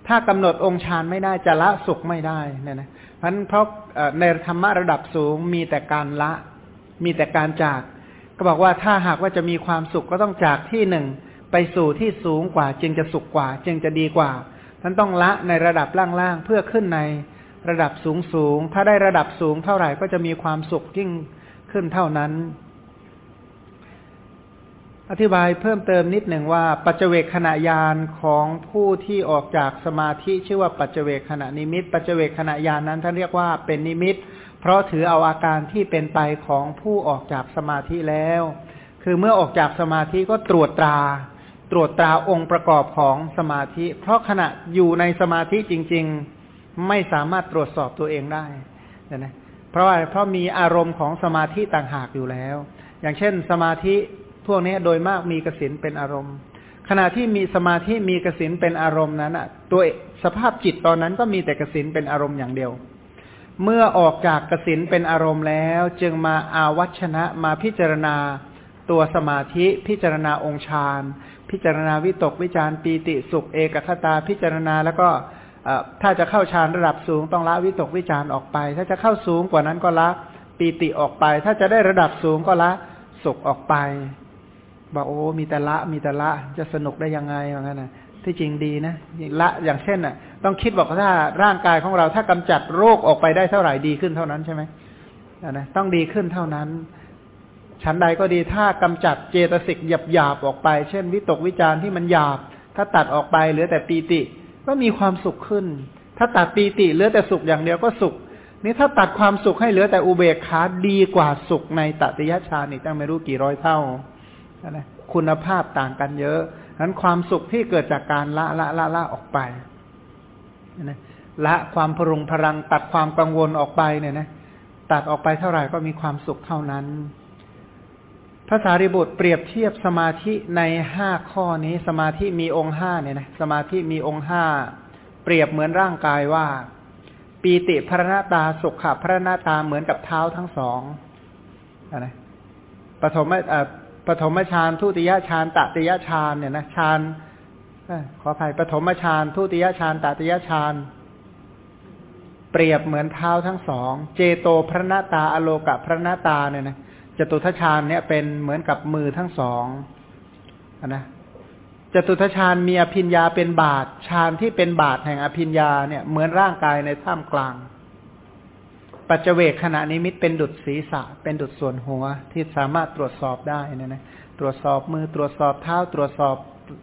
ถ้ากำหนดองค์ฌานไม่ได้จะละสุขไม่ได้เนี่ยนะเพราะเพราะในธรรมะระดับสูงมีแต่การละ มีแต่การจาก ก็บอกว่าถ้าหากว่าจะมีความสุขก็ต้องจากที่หนึ่งไปสู่ที่สูงกว่า จึงจะสุขกว่า จึงจะดีกว่า ท่านต้องละในระดับล่างๆเพื่อขึ้นในระดับสูงสูง ถ้าได้ระดับสูงเท่าไหร่ก็จะมีความสุขยิ่งขึ้นเท่านั้น อธิบายเพิ่มเติมนิดหนึ่งว่า ปัจเจกขณะยานของผู้ที่ออกจากสมาธิชื่อว่าปัจเจกขณะนิมิต ปัจเจกขณะยานนั้นท่านเรียกว่าเป็นนิมิต เพราะถือเอาอาการที่เป็นไปของผู้ออกจากสมาธิแล้ว คือเมื่อออกจากสมาธิก็ตรวจตรา ตรวจตราองค์ประกอบของสมาธิ เพราะขณะอยู่ในสมาธิจริง ๆ ไม่สามารถตรวจสอบตัวเองได้นะเพราะว่าเพราะมีอารมณ์ของสมาธิต่างหากอยู่แล้ว อย่างเช่น สมาธิพวกนี้โดยมากมีกสินเป็นอารมณ์ ขณะที่มีสมาธิมีกสินเป็นอารมณ์นั้นอะตัวสภาพจิตตอนนั้นก็มีแต่กสินเป็นอารมณ์อย่างเดียว เมื่อออกจากกสินเป็นอารมณ์แล้ว จึงมาอาวัชนะมาพิจารณาตัวสมาธิพิจารณาองค์ฌาน พิจารณาวิตกวิจารปีติสุขเอกคตาพิจารณาแล้วก็ถ้าจะเข้าฌานระดับสูงต้องละวิตกวิจารออกไป ถ้าจะเข้าสูงกว่านั้นก็ละปีติออกไป ถ้าจะได้ระดับสูงก็ละสุขออกไป บอกโอ้มีแต่ละมีแต่ละจะสนุกได้ยังไงอย่างนั้นนะที่จริงดีนะละอย่างเช่นน่ะ ต้องคิดบอกว่าถ้าร่างกายของเราถ้ากำจัดโรคออกไปได้เท่าไหร่ดีขึ้นเท่านั้นใช่ไหมนะต้องดีขึ้นเท่านั้น ชั้นใดก็ดีถ้ากำจัดเจตสิกหยาบหยาบออกไป เช่น วิตกวิจารที่มันหยาบ ถ้าตัดออกไปเหลือแต่ปีติ ก็มีความสุขขึ้น ถ้าตัดปีติเหลือแต่สุขอย่างเดียวก็สุข นี่ถ้าตัดความสุขให้เหลือแต่อุเบกขาดีกว่าสุขในตติยฌานอีกตั้งไม่รู้กี่ร้อยเท่านะคุณภาพต่างกันเยอะนั้นความสุขที่เกิดจากการละละละละออกไปนะละความพรุงพรังตัดความกังวลออกไปเนี่ยนะตัดออกไปเท่าไหร่ก็มีความสุขเท่านั้น ภาษาริบุตรเปรียบเทียบสมาธิในห้าข้อนี้ สมาธิมีองค์ห้าเนี่ยนะสมาธิมีองค์ห้าเปรียบเหมือนร่างกายว่า ปีติพระนาตาสุขะพระนาตาเหมือนกับเท้าทั้งสองนะปฐมปฐมฌานทุติยฌานตติยฌานเนี่ยนะฌานขออภัยปฐมฌานทุติยฌานตติยฌานเปรียบเหมือนเท้าทั้งสอง เจโตพระนาตาอโลกะพระนาตาเนี่ยนะ จตุทชาญเนี่ยเป็นเหมือนกับมือทั้งสองนะจตุทชาญมีอภิญญาเป็นบาทฌานที่เป็นบาทแห่งอภิญญาเนี่ยเหมือนร่างกายในท่ามกลาง ปัจเจเวกขณะนิมิตเป็นดุจศีรษะ เป็นดุจส่วนหัวที่สามารถตรวจสอบได้นะนะตรวจสอบมือตรวจสอบเท้าตรวจสอบ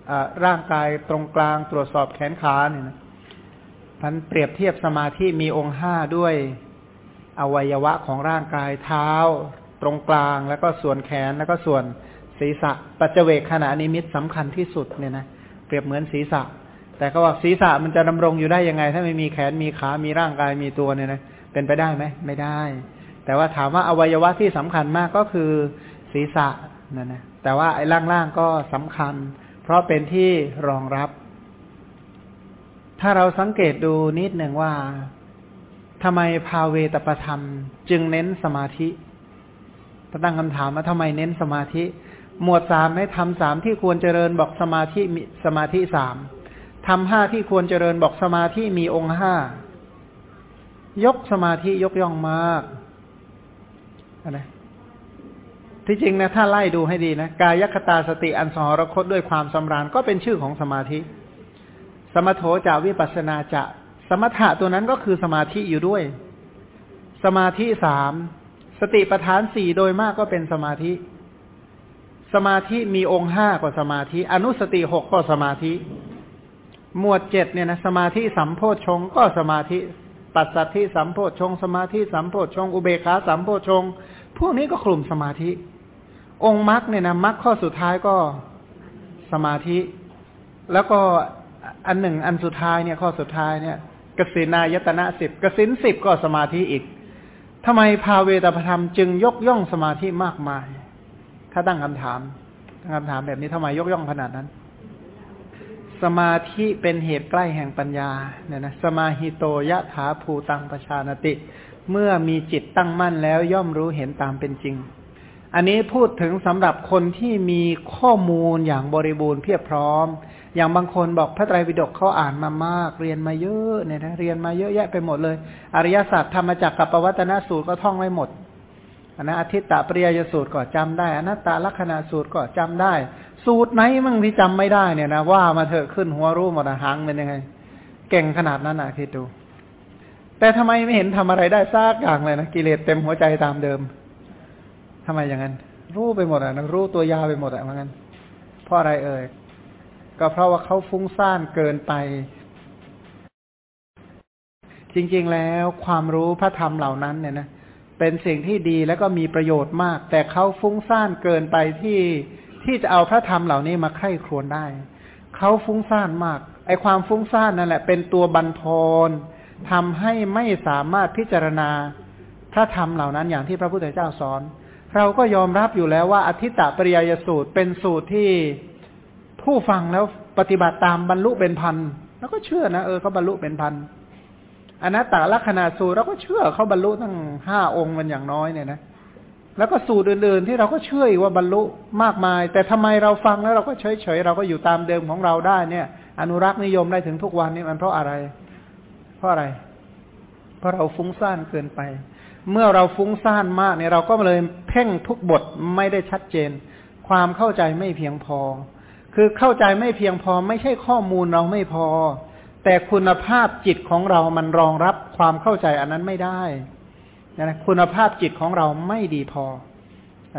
อร่างกายตรงกลาง ตรวจสอบแขนขาเนี่ยนะพันเปรียบเทียบสมาธิมีองค์ห้าด้วยอวัยวะของร่างกายเท้า ตรงกลาง แล้วก็ส่วนแขนแล้วก็ส่วนศีรษะ ปัจเจกขณะนิมิตสำคัญที่สุดเนี่ยนะเปรียบเหมือนศีรษะ แต่ก็ว่าศีรษะมันจะดำรงอยู่ได้ยังไง ถ้าไม่มีแขนมีขา มีร่างกายมีตัวเนี่ยนะเป็นไปได้ไหมไม่ได้ แต่ว่าถามว่าอวัยวะที่สำคัญมากก็คือศีรษะนั่นนะแต่ว่าไอ้ล่างๆก็สำคัญ เพราะเป็นที่รองรับ ถ้าเราสังเกตดูนิดหนึ่งว่าทำไมภาเวตประธรรม จึงเน้นสมาธิ ตั้งคำถามว่าทำไมเน้นสมาธิ หมวดสามให้ทำสามที่ควรเจริญบอกสมาธิมีสมาธิสามทำห้าที่ควรเจริญบอกสมาธิมีองค์ห้ายกสมาธิยกย่องมากนะที่จริงนะถ้าไล่ดูให้ดีนะกายคตาสติอันสหรคตด้วยความสำราญก็เป็นชื่อของสมาธิ สมโถจาวิปัสนาจะ สมถะตัวนั้นก็คือสมาธิอยู่ด้วย สมาธิสาม สติปัฏฐานสี่โดยมากก็เป็นสมาธิ สมาธิมีองค์ห้ากว่าสมาธิ อนุสติหกก็สมาธิ หมวดเจ็ดเนี่ยนะสมาธิสัมโพชงก็สมาธิ ปัสสัทธิสัมโพชง สมาธิสัมโพชง อุเบกขาสัมโพชง พวกนี้ก็กลุ่มสมาธิ องค์มรรคเนี่ยนะมรรคข้อสุดท้ายก็สมาธิ แล้วก็อันหนึ่งอันสุดท้ายเนี่ยข้อสุดท้ายเนี่ยกสินายตนะสิบกสินสิบก็สมาธิอีก ทำไมภาเวตาธรรมจึงยกย่องสมาธิมากมาย ถ้าตั้งคำถามตั้งคำถามแบบนี้ทำไมยกย่องขนาดนั้น สมาธิเป็นเหตุใกล้แห่งปัญญาเนี่ยนะสมาหิโตยะถาภูตังประชานติ เมื่อมีจิตตั้งมั่นแล้วย่อมรู้เห็นตามเป็นจริง อันนี้พูดถึงสำหรับคนที่มีข้อมูลอย่างบริบูรณ์เพียบพร้อม อย่างบางคนบอกพระไตรปิฎกเขาอ่านมามาก เรียนมาเยอะเนี่ยนะเรียนมาเยอะแยะไปหมดเลย อริยศาสตร์ธรรมจักรกับปวัตนสูตรก็ท่องไว้หมดอันนะอธิตตปริยสูตรก็จำได้อนัตตลักษณะสูตรก็จำได้ สูตรไหนมั่งที่จำไม่ได้เนี่ยนะว่ามาเถอะขึ้นหัวรู้หมดหางเป็นยังไง เก่งขนาดนั้นอะคิดดู แต่ทำไมไม่เห็นทำอะไรได้ซากอย่างเลยนะกิเลสเต็มหัวใจตามเดิมทำไมอย่างนั้น รู้ไปหมดอะนะรู้ตัวยาไปหมดอะเหมือนกันเพราะอะไรเอ่ย ก็เพราะว่าเขาฟุ้งซ่านเกินไป จริงๆแล้วความรู้พระธรรมเหล่านั้นเนี่ยนะเป็นสิ่งที่ดีแล้วก็มีประโยชน์มาก แต่เขาฟุ้งซ่านเกินไปที่ที่จะเอาพระธรรมเหล่านี้มาไข้ครวนได้เขาฟุ้งซ่านมาก ไอความฟุ้งซ่านนั่นแหละ เป็นตัวบันทอนทำให้ไม่สามารถพิจารณาพระธรรมเหล่านั้นอย่างที่พระพุทธเจ้าสอน เราก็ยอมรับอยู่แล้วว่าอธิตตปริยยสูตรเป็นสูตรที่ ผู้ฟังแล้วปฏิบัติตามบรรลุเป็นพันแล้วก็เชื่อนะเออเขาบรรลุเป็นพันอนัตตลักษณะสูตรเราก็เชื่อเขาบรรลุตั้งห้าองค์มันอย่างน้อยเนี่ยนะแล้วก็สูตรอื่นๆที่เราก็เชื่ออีกว่าบรรลุมากมาย แต่ทำไมเราฟังแล้วเราก็เฉยๆเราก็อยู่ตามเดิมของเราได้เนี่ย อนุรักษ์นิยมได้ถึงทุกวันนี้มันเพราะอะไร เพราะอะไร เพราะเราฟุ้งซ่านเกินไป เมื่อเราฟุ้งซ่านมากเนี่ยเราก็เลยเพ่งทุกบทไม่ได้ชัดเจน ความเข้าใจไม่เพียงพอ คือเข้าใจไม่เพียงพอไม่ใช่ข้อมูลเราไม่พอ แต่คุณภาพจิตของเรามันรองรับความเข้าใจอันนั้นไม่ได้นะคุณภาพจิตของเราไม่ดีพอ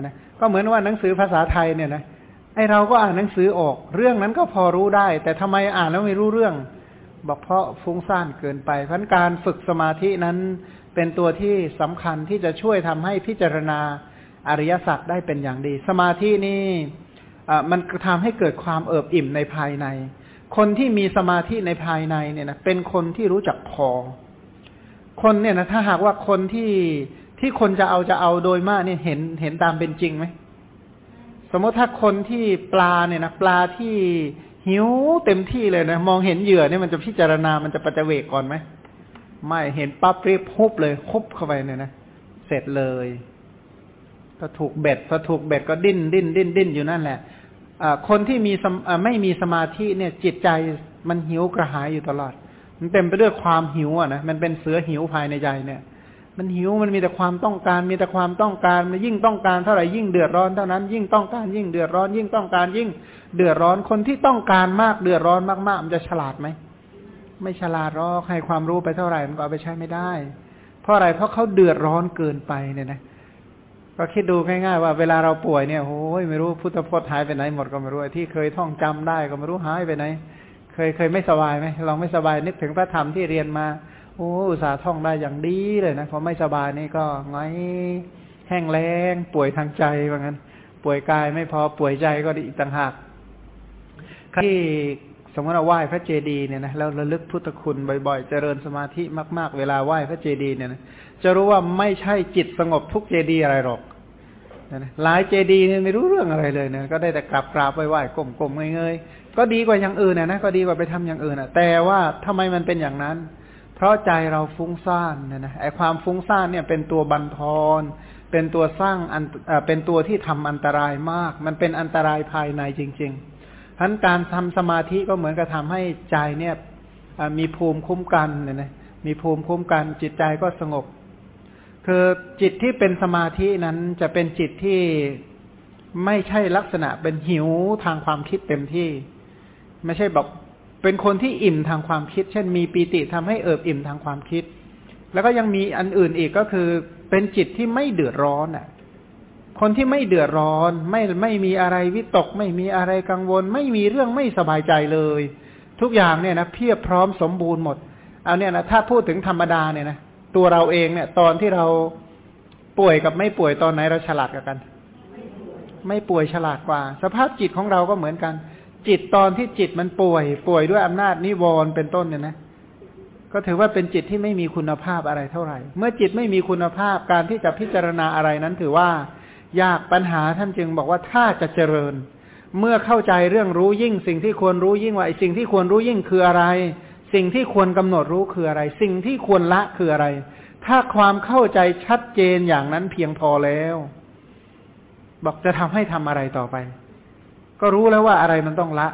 นะก็เหมือนว่าหนังสือภาษาไทยเนี่ยนะไอเราก็อ่านหนังสือออก เรื่องนั้นก็พอรู้ได้ แต่ทำไมอ่านแล้วไม่รู้เรื่อง บอกเพราะฟุ้งซ่านเกินไปเพราะการฝึกสมาธินั้นเป็นตัวที่สำคัญที่จะช่วยทำให้พิจารณาอริยสัจได้เป็นอย่างดี สมาธินี่ มันทำให้เกิดความเอิบอิ่มในภายใน คนที่มีสมาธิในภายในเนี่ยนะเป็นคนที่รู้จักพอ คนเนี่ยนะถ้าหากว่าคนที่ที่คนจะเอาจะเอาโดยมากเนี่ยเห็นเห็นตามเป็นจริงไหมสมมติถ้าคนที่ปลาเนี่ยนะปลาที่หิวเต็มที่เลยนะมองเห็นเหยื่อเนี่ยมันจะพิจารณา มันจะปัจเจกก่อนไหมไม่เห็นปั๊บรีบพุบเลยคุบเข้าไปเนี่ยนะเสร็จเลย ถ้าถูกเบ็ดพอถูกเบ็ดก็ดิ้นดิ้นดิ้นดิ้นอยู่นั่นแหละ คนที่มีไม่มีสมาธิเนี่ยจิตใจมันหิวกระหายอยู่ตลอด มันเต็มไปด้วยความหิวอะนะมันเป็นเสือหิวภายในใจเนี่ย มันหิวมันมีแต่ความต้องการ มีแต่ความต้องการมันยิ่งต้องการเท่าไหร่ยิ่งเดือดร้อนเท่านั้น ยิ่งต้องการยิ่งเดือดร้อน ยิ่งต้องการยิ่งเดือดร้อนคนที่ต้องการมากเดือดร้อนมากๆมันจะฉลาดไหมไม่ฉลาดหรอกให้ความรู้ไปเท่าไหร่มันก็เอาไปใช้ไม่ได้ เพราะอะไรเพราะเขาเดือดร้อนเกินไปเนี่ยนะ ก็คิดดูง่ายๆว่าเวลาเราป่วยเนี่ยโอ้ยไม่รู้พุทธพจน์หายไปไหนหมดก็ไม่รู้ที่เคยท่องจำได้ก็ไม่รู้หายไปไหน เคยเคยไม่สบายไหมลองไม่สบายนึกถึงพระธรรมที่เรียนมาโอ้อุตส่าห์ท่องได้อย่างดีเลยนะพอไม่สบายนี่ก็ไงแห้งแล้งป่วยทางใจว่างั้น ป่วยกายไม่พอป่วยใจก็อีกต่างหากที่สมมติเราไหว้พระเจดีย์เนี่ยนะแล้วระลึกพุทธคุณบ่อยๆ เจริญสมาธิมาก ๆ เวลาไหว้พระเจดีย์เนี่ยนะ จะรู้ว่าไม่ใช่จิตสงบทุกเจดีย์อะไรหรอกหลายเจดีย์เนี่ยไม่รู้เรื่องอะไรเลยเนี่ยก็ได้แต่กราบกราบไหว้ไหว้ก้มก้มเงยก็ดีกว่าอย่างอื่นนะนะก็ดีกว่าไปทำอย่างอื่นอะ แต่ว่าทำไมมันเป็นอย่างนั้น เพราะใจเราฟุ้งซ่านเนี่ยนะไอความฟุ้งซ่านเนี่ยเป็นตัวบันทอนเป็นตัวสร้างอันเป็นตัวที่ทำอันตรายมาก มันเป็นอันตรายภายในจริงๆทั้นการทำสมาธิก็เหมือนกับทาให้ใจเนี่ยมีภูมิคุ้มกันเนี่ยนะมีภูมิคุ้มกันจิตใจก็สงบ คือจิตที่เป็นสมาธินั้นจะเป็นจิตที่ไม่ใช่ลักษณะเป็นหิวทางความคิดเต็มที่ ไม่ใช่แบบเป็นคนที่อิ่มทางความคิด เช่นมีปีติทำให้เอิบอิ่มทางความคิด แล้วก็ยังมีอันอื่นอีกก็คือเป็นจิตที่ไม่เดือดร้อนอะ คนที่ไม่เดือดร้อน ไม่ไม่มีอะไรวิตก ไม่มีอะไรกังวล ไม่มีเรื่องไม่สบายใจเลย ทุกอย่างเนี่ยนะเพียบพร้อมสมบูรณ์หมด เอาเนี่ยนะถ้าพูดถึงธรรมดาเนี่ยนะ ตัวเราเองเนี่ย ตอนที่เราป่วยกับไม่ป่วยตอนไหนเราฉลาดกัน ไม่ป่วยฉลาดกว่า สภาพจิตของเราก็เหมือนกัน จิตตอนที่จิตมันป่วย ป่วยด้วยอำนาจนิวรณ์เป็นต้นเนี่ยนะก็ถือว่าเป็นจิตที่ไม่มีคุณภาพอะไรเท่าไหร่ เมื่อจิตไม่มีคุณภาพการที่จะพิจารณาอะไรนั้นถือว่ายากปัญหาท่านจึงบอกว่าถ้าจะเจริญ เมื่อเข้าใจเรื่องรู้ยิ่งสิ่งที่ควรรู้ยิ่งว่าสิ่งที่ควรรู้ยิ่งคืออะไร สิ่งที่ควรกำหนดรู้คืออะไร สิ่งที่ควรละคืออะไร ถ้าความเข้าใจชัดเจนอย่างนั้นเพียงพอแล้ว บอกจะทำให้ทำอะไรต่อไป ก็รู้แล้วว่าอะไรมันต้องละ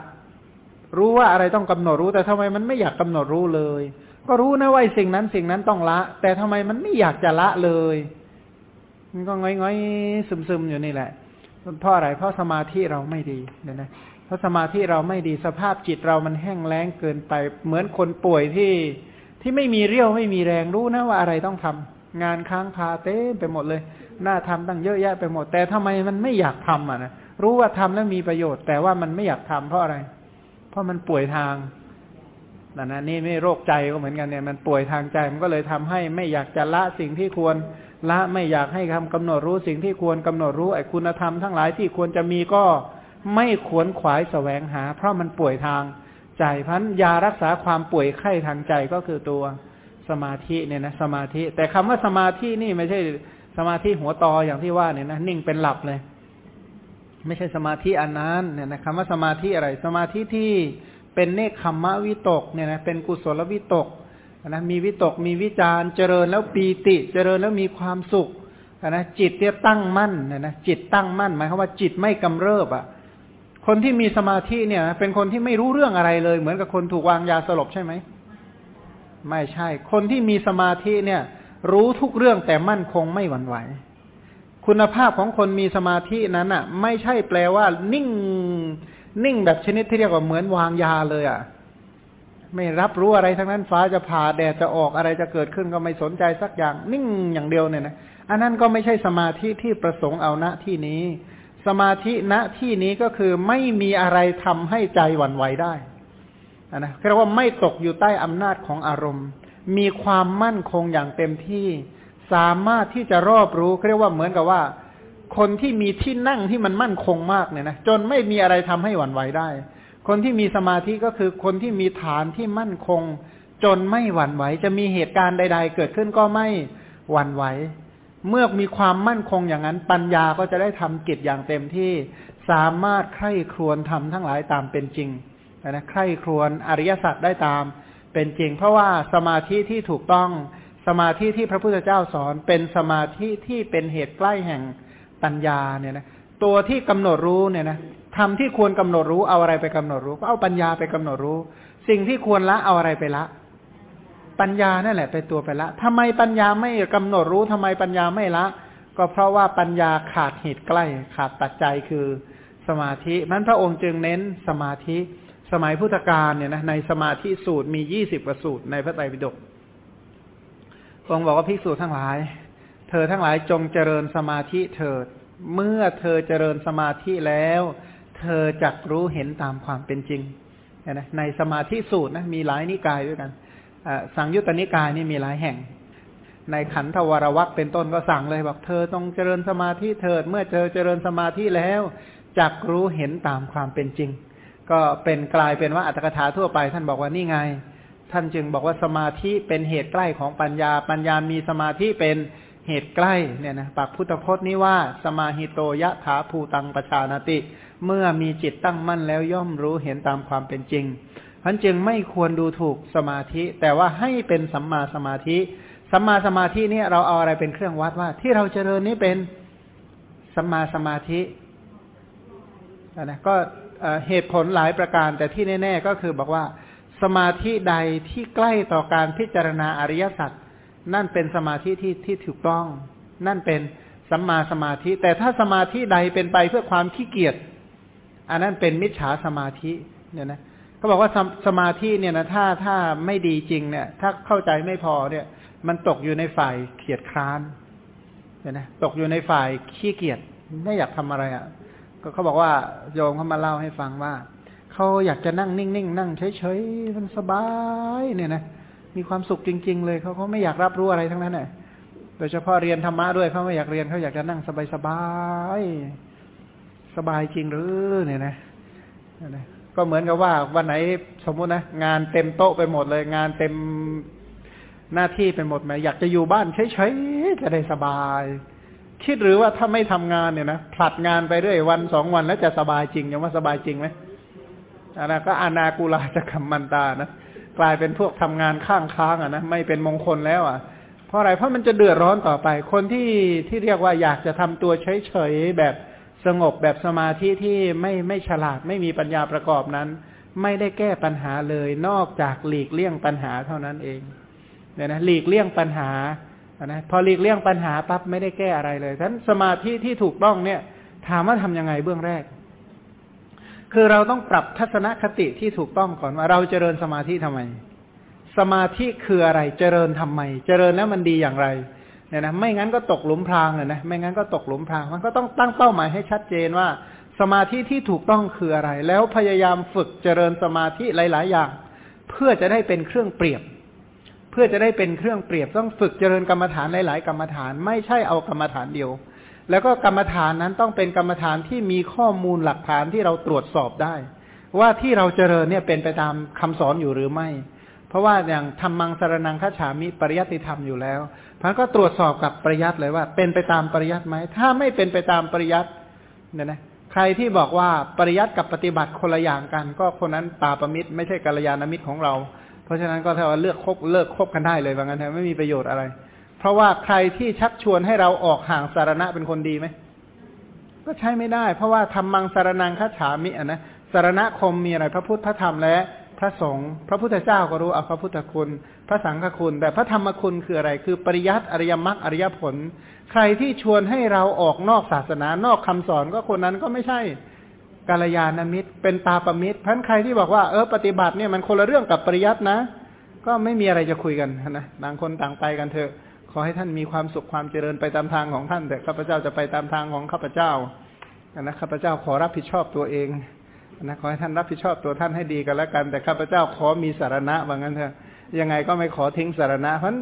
รู้ว่าอะไรต้องกำหนดรู้ แต่ทำไมมันไม่อยากกำหนดรู้เลย ก็รู้นะว่าสิ่งนั้นสิ่งนั้นต้องละ แต่ทำไมมันไม่อยากจะละเลยมันก็ง้อยๆซึมๆอยู่นี่แหละเพราะอะไรเพราะสมาธิเราไม่ดีเนี่ยนะ พราะสมาธิเราไม่ดีสภาพจิตเรามันแห้งแล้งเกินไป เหมือนคนป่วยที่ที่ไม่มีเรี่ยวไม่มีแรงรู้นะว่าอะไรต้องทำงานค้างคาเต้ไปหมดเลยหน้าทำตั้งเยอะแยะไปหมด แต่ทำไมมันไม่อยากทำอะนะรู้ว่าทำแล้วมีประโยชน์ แต่ว่ามันไม่อยากทำเพราะอะไร เพราะมันป่วยทางนั่นนะนี่ไม่โรคใจก็เหมือนกันเนี่ยมันป่วยทางใจมันก็เลยทำให้ไม่อยากจะละสิ่งที่ควรละไม่อยากให้คำกำหนดรู้สิ่งที่ควรกำหนดรู้ไอ้คุณธรรมทั้งหลายที่ควรจะมีก็ ไม่ควรขวายแสวงหา เพราะมันป่วยทางใจพันยารักษาความป่วยไข้ทางใจก็คือตัวสมาธิเนี่ยนะสมาธิ แต่คำว่าสมาธินี่ไม่ใช่สมาธิหัวตออย่างที่ว่าเนี่ยนะนิ่งเป็นหลับเลย ไม่ใช่สมาธิอันนั้นเนี่ยนะคำว่าสมาธิอะไร สมาธิที่เป็นเนคขมมะวิตกเนี่ยนะเป็นกุศลวิตกนะมีวิตกมีวิจารเจริญแล้วปีติ เจริญแล้วมีความสุขนะจิตเนี่ยตั้งมั่นเนี่ยนะจิตตั้งมั่นหมายความว่าจิตไม่กำเริบอะ คนที่มีสมาธิเนี่ย เป็นคนที่ไม่รู้เรื่องอะไรเลย เหมือนกับคนถูกวางยาสลบใช่ไหมไม่ใช่ คนที่มีสมาธิเนี่ย รู้ทุกเรื่องแต่มั่นคงไม่หวั่นไหว คุณภาพของคนมีสมาธินั้นอะ ไม่ใช่แปลว่า นิ่ง นิ่งแบบชนิดที่เรียกว่าเหมือนวางยาเลยอะ ไม่รับรู้อะไรทั้งนั้นฟ้าจะผ่าแดดจะออกอะไรจะเกิดขึ้นก็ไม่สนใจสักอย่าง นิ่งอย่างเดียวเนี่ยนะอันนั้นก็ไม่ใช่สมาธิที่ประสงค์เอาณที่นี้ สมาธิณที่นี้ก็คือไม่มีอะไรทำให้ใจหวั่นไหวได้นะเรียกว่าไม่ตกอยู่ใต้อำนาจของอารมณ์ มีความมั่นคงอย่างเต็มที่ สามารถที่จะรอบรู้เรียกว่าเหมือนกับว่า คนที่มีที่นั่งที่มันมั่นคงมากเนี่ยนะจนไม่มีอะไรทำให้หวั่นไหวได้ คนที่มีสมาธิก็คือคนที่มีฐานที่มั่นคง จนไม่หวั่นไหว จะมีเหตุการณ์ใด ๆ เกิดขึ้นก็ไม่หวั่นไหว เมื่อมีความมั่นคงอย่างนั้น ปัญญาก็จะได้ทำกิจอย่างเต็มที่สามารถใคร่ครวญทำทั้งหลายตามเป็นจริงนะใคร่ครวญอริยสัจได้ตามเป็นจริง เพราะว่าสมาธิที่ถูกต้องสมาธิที่พระพุทธเจ้าสอนเป็นสมาธิที่เป็นเหตุใกล้แห่งปัญญาเนี่ยนะตัวที่กำหนดรู้เนี่ยนะทำที่ควรกำหนดรู้เอาอะไรไปกำหนดรู้ก็เอาปัญญาไปกำหนดรู้ สิ่งที่ควรละเอาอะไรไปละ ปัญญานั่นแหละเป็นตัวไปละทำไมปัญญาไม่กำหนดรู้ทำไมปัญญาไม่ละ ก็เพราะว่าปัญญาขาดเหตุใกล้ขาดปัจจัยคือสมาธิมันพระองค์จึงเน้นสมาธิ สมัยพุทธกาลเนี่ยนะในสมาธิสูตรมียี่สิบกว่าสูตรในพระไตรปิฎกองค์บอกว่าภิกษุทั้งหลาย เธอทั้งหลายจงเจริญสมาธิเถิด เมื่อเธอเจริญสมาธิแล้ว เธอจักรู้เห็นตามความเป็นจริงนะในสมาธิสูตรนะมีหลายนิกายด้วยกัน สังยุตตนิกายนี่มีหลายแห่ง ในขันธวรวักเป็นต้นก็สั่งเลยบอกเธอต้องเจริญสมาธิเถิด เมื่อเธอเจริญสมาธิแล้วจักรู้เห็นตามความเป็นจริง ก็เป็นกลายเป็นว่าอัตถกถาทั่วไป ท่านบอกว่านี่ไง ท่านจึงบอกว่าสมาธิเป็นเหตุใกล้ของปัญญา ปัญญามีสมาธิเป็นเหตุใกล้เนี่ยนะปักพุทธพจน์นี้ว่า สมาหิโตยะถาภูตังปชานติ เมื่อมีจิตตั้งมั่นแล้วย่อมรู้เห็นตามความเป็นจริง ท่านจึงไม่ควรดูถูกสมาธิ แต่ว่าให้เป็นสัมมาสมาธิ สัมมาสมาธินี่เราเอาอะไรเป็นเครื่องวัดว่า ที่เราเจริญนี้เป็นสัมมาสมาธินะก็เหตุผลหลายประการ แต่ที่แน่ ๆ ก็คือบอกว่า สมาธิใดที่ใกล้ต่อการพิจารณาอริยสัจนั่นเป็นสมาธิที่ที่ถูกต้อง นั่นเป็นสัมมาสมาธิ แต่ถ้าสมาธิใดเป็นไปเพื่อความขี้เกียจอันนั้นเป็นมิจฉาสมาธิเนี่ยนะ ก็บอกว่าสสมาธิเนี่ยนะถ้าถ้าไม่ดีจริงเนี่ย ถ้าเข้าใจไม่พอเนี่ย มันตกอยู่ในฝ่ายเกียจคร้านเนี่ยนะตกอยู่ในฝ่ายขี้เกียจไม่อยากทำอะไรอะ่ะก็เขาบอกว่าโยมเขามาเล่าให้ฟังว่าเขาอยากจะนั่งนิ่งๆนั่งเฉยๆมันสบายเนี่ยนะมีความสุขจริง ๆ เลยเขาเขาไม่อยากรับรู้อะไรทั้งนั้นเลยโดยเฉพาะเรียนธรรมะด้วยเขาไม่อยากเรียนเขาอยากจะนั่งสบายๆสบายจริงหรือเนี่ยนะนะ ก็เหมือนกับว่าวันไหนสมมุตินะงานเต็มโต๊ะไปหมดเลย งานเต็มหน้าที่ไปหมดไหมอยากจะอยู่บ้านเฉยๆจะได้สบาย คิดหรือว่าถ้าไม่ทำงานเนี่ยนะผลัดงานไปเรื่อยวันสองวันแล้วจะสบายจริงยังว่าสบายจริงไหมอันนั้นก็อนากูลาจะคำมันตานะกลายเป็นพวกทำงานข้างค้างอะนะไม่เป็นมงคลแล้วอะ เพราะอะไรเพราะมันจะเดือดร้อนต่อไป คนที่ที่เรียกว่าอยากจะทำตัวเฉยๆแบบ สงบแบบสมาธิที่ไม่ไม่ฉลาดไม่มีปัญญาประกอบนั้น ไม่ได้แก้ปัญหาเลยนอกจากหลีกเลี่ยงปัญหาเท่านั้นเองเนี่ยนะหลีกเลี่ยงปัญหานะพอหลีกเลี่ยงปัญหาปั๊บไม่ได้แก้อะไรเลยฉะนั้นสมาธิที่ถูกต้องเนี่ย ถามว่าทํำยังไงเบื้องแรก คือเราต้องปรับทัศนคติที่ถูกต้องก่อนว่าเราเจริญสมาธิทำไม สมาธิคืออะไรเจริญทำไม เจริญแล้วมันดีอย่างไร เนี่ยนะไม่งั้นก็ตกหลุมพรางเลยนะไม่งั้นก็ตกหลุมพรางมันก็ต้องตั้งเป้าหมายให้ชัดเจนว่า สมาธิที่ถูกต้องคืออะไร แล้วพยายามฝึกเจริญสมาธิหลาย ๆ อย่าง เพื่อจะได้เป็นเครื่องเปรียบ เพื่อจะได้เป็นเครื่องเปรียบต้องฝึกเจริญกรรมฐานหลาย ๆ กรรมฐานไม่ใช่เอากรรมฐานเดียว แล้วก็กรรมฐานนั้นต้องเป็นกรรมฐานที่มีข้อมูลหลักฐานที่เราตรวจสอบได้ ว่าที่เราเจริญเนี่ยเป็นไปตามคำสอนอยู่หรือไม่ เพราะว่าอย่างทำมังสารนังฆาฉามิปริยัติธรรมอยู่แล้วพันก็ตรวจสอบกับปริยัติเลยว่า เป็นไปตามปริยัติไหมถ้าไม่เป็นไปตามปริยัติเนี่ยนะใครที่บอกว่าปริยัติกับปฏิบัติคนละอย่างกัน ก็คนนั้นตาประมิตรไม่ใช่กัลยาณมิตรของเรา เพราะฉะนั้นก็ถ้าว่าเลือกคบเลิกคบกันได้เลยว่างั้นไม่มีประโยชน์อะไร เพราะว่าใครที่ชักชวนให้เราออกห่างสารณะเป็นคนดีไหมก็ใช้ไม่ได้ เพราะว่าทำมังสารนังคัจฉามิอะนะสารณคมมีอะไรพระพุทธพระธรรมและ พระสงฆ์พระพุทธเจ้าก็รู้เอาพระพุทธคุณ พระสังฆคุณ แต่พระธรรมคุณคืออะไร คือปริยัติอริยมรรคอริยผล ใครที่ชวนให้เราออกนอกศาสนานอกคำสอนก็คนนั้นก็ไม่ใช่กาลยานามิตร เป็นตาประมิตรเพราะใครที่บอกว่าเออปฏิบัติเนี่ยมันคนละเรื่องกับปริยัตินะ ก็ไม่มีอะไรจะคุยกันนะต่างคนต่างไปกันเถอะ ขอให้ท่านมีความสุขความเจริญไปตามทางของท่านแต่ข้าพเจ้าจะไปตามทางของข้าพเจ้านะข้าพเจ้าขอรับผิดชอบตัวเอง นะขอให้ท่านรับผิดชอบตัวท่านให้ดีกันแล้วกัน แต่ข้าพเจ้าขอมีสารณะว่างั้นเถอะยังไงก็ไม่ขอทิ้งสารณะ เพราะ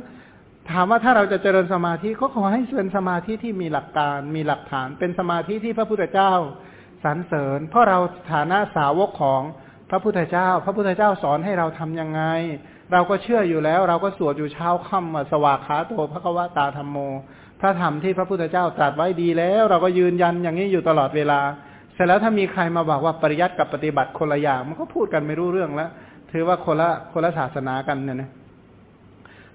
ถามว่าถ้าเราจะเจริญสมาธิก็ขอให้เป็นสมาธิที่มีหลักการมีหลักฐาน เป็นสมาธิที่พระพุทธเจ้าสรรเสริญ เพราะเราฐานะสาวกของพระพุทธเจ้า พระพุทธเจ้าสอนให้เราทํำยังไง เราก็เชื่ออยู่แล้ว เราก็สวดอยู่เช้าค่ำสวากขาโตพระกวตาธรรมโม พระธรรมที่พระพุทธเจ้าตรัสไว้ดีแล้ว เราก็ยืนยันอย่างนี้อยู่ตลอดเวลา สร็จแล้วถ้ามีใครมาบอกว่าปริยัติกับปฏิบัติคนละอย่างมันก็พูดกันไม่รู้เรื่องแล้ว ถือว่าคนละคนละศาสนากันเนี่ยนะ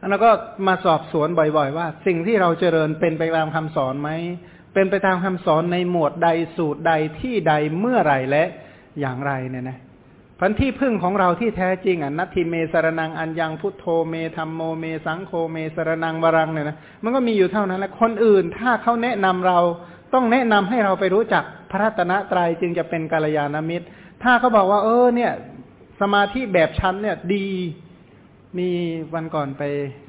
แล้วก็มาสอบสวนบ่อยๆ ว่า สิ่งที่เราเจริญเป็นไปตามคำสอนไหมเป็นไปตามคำสอนในหมวดใดสูตรใดที่ใดเมื่อไรและอย่างไรเนี่ยนะพันที่พึ่งของเราที่แท้จริงอะนัตถิเมสรนังอัญญังพุทโธเมธรรมโมเมสังโฆเมสรนังวรังเนี่ยนะมันก็มีอยู่เท่านั้นแหละคนอื่นถ้าเขาแนะนำเรา ต้องแนะนำให้เราไปรู้จักพระรัตนตรัยจึงจะเป็นกาลยานามิตร ถ้าเขาบอกว่า เออ เนี่ย สมาธิแบบชั้นเนี่ยดี มีวันก่อนไป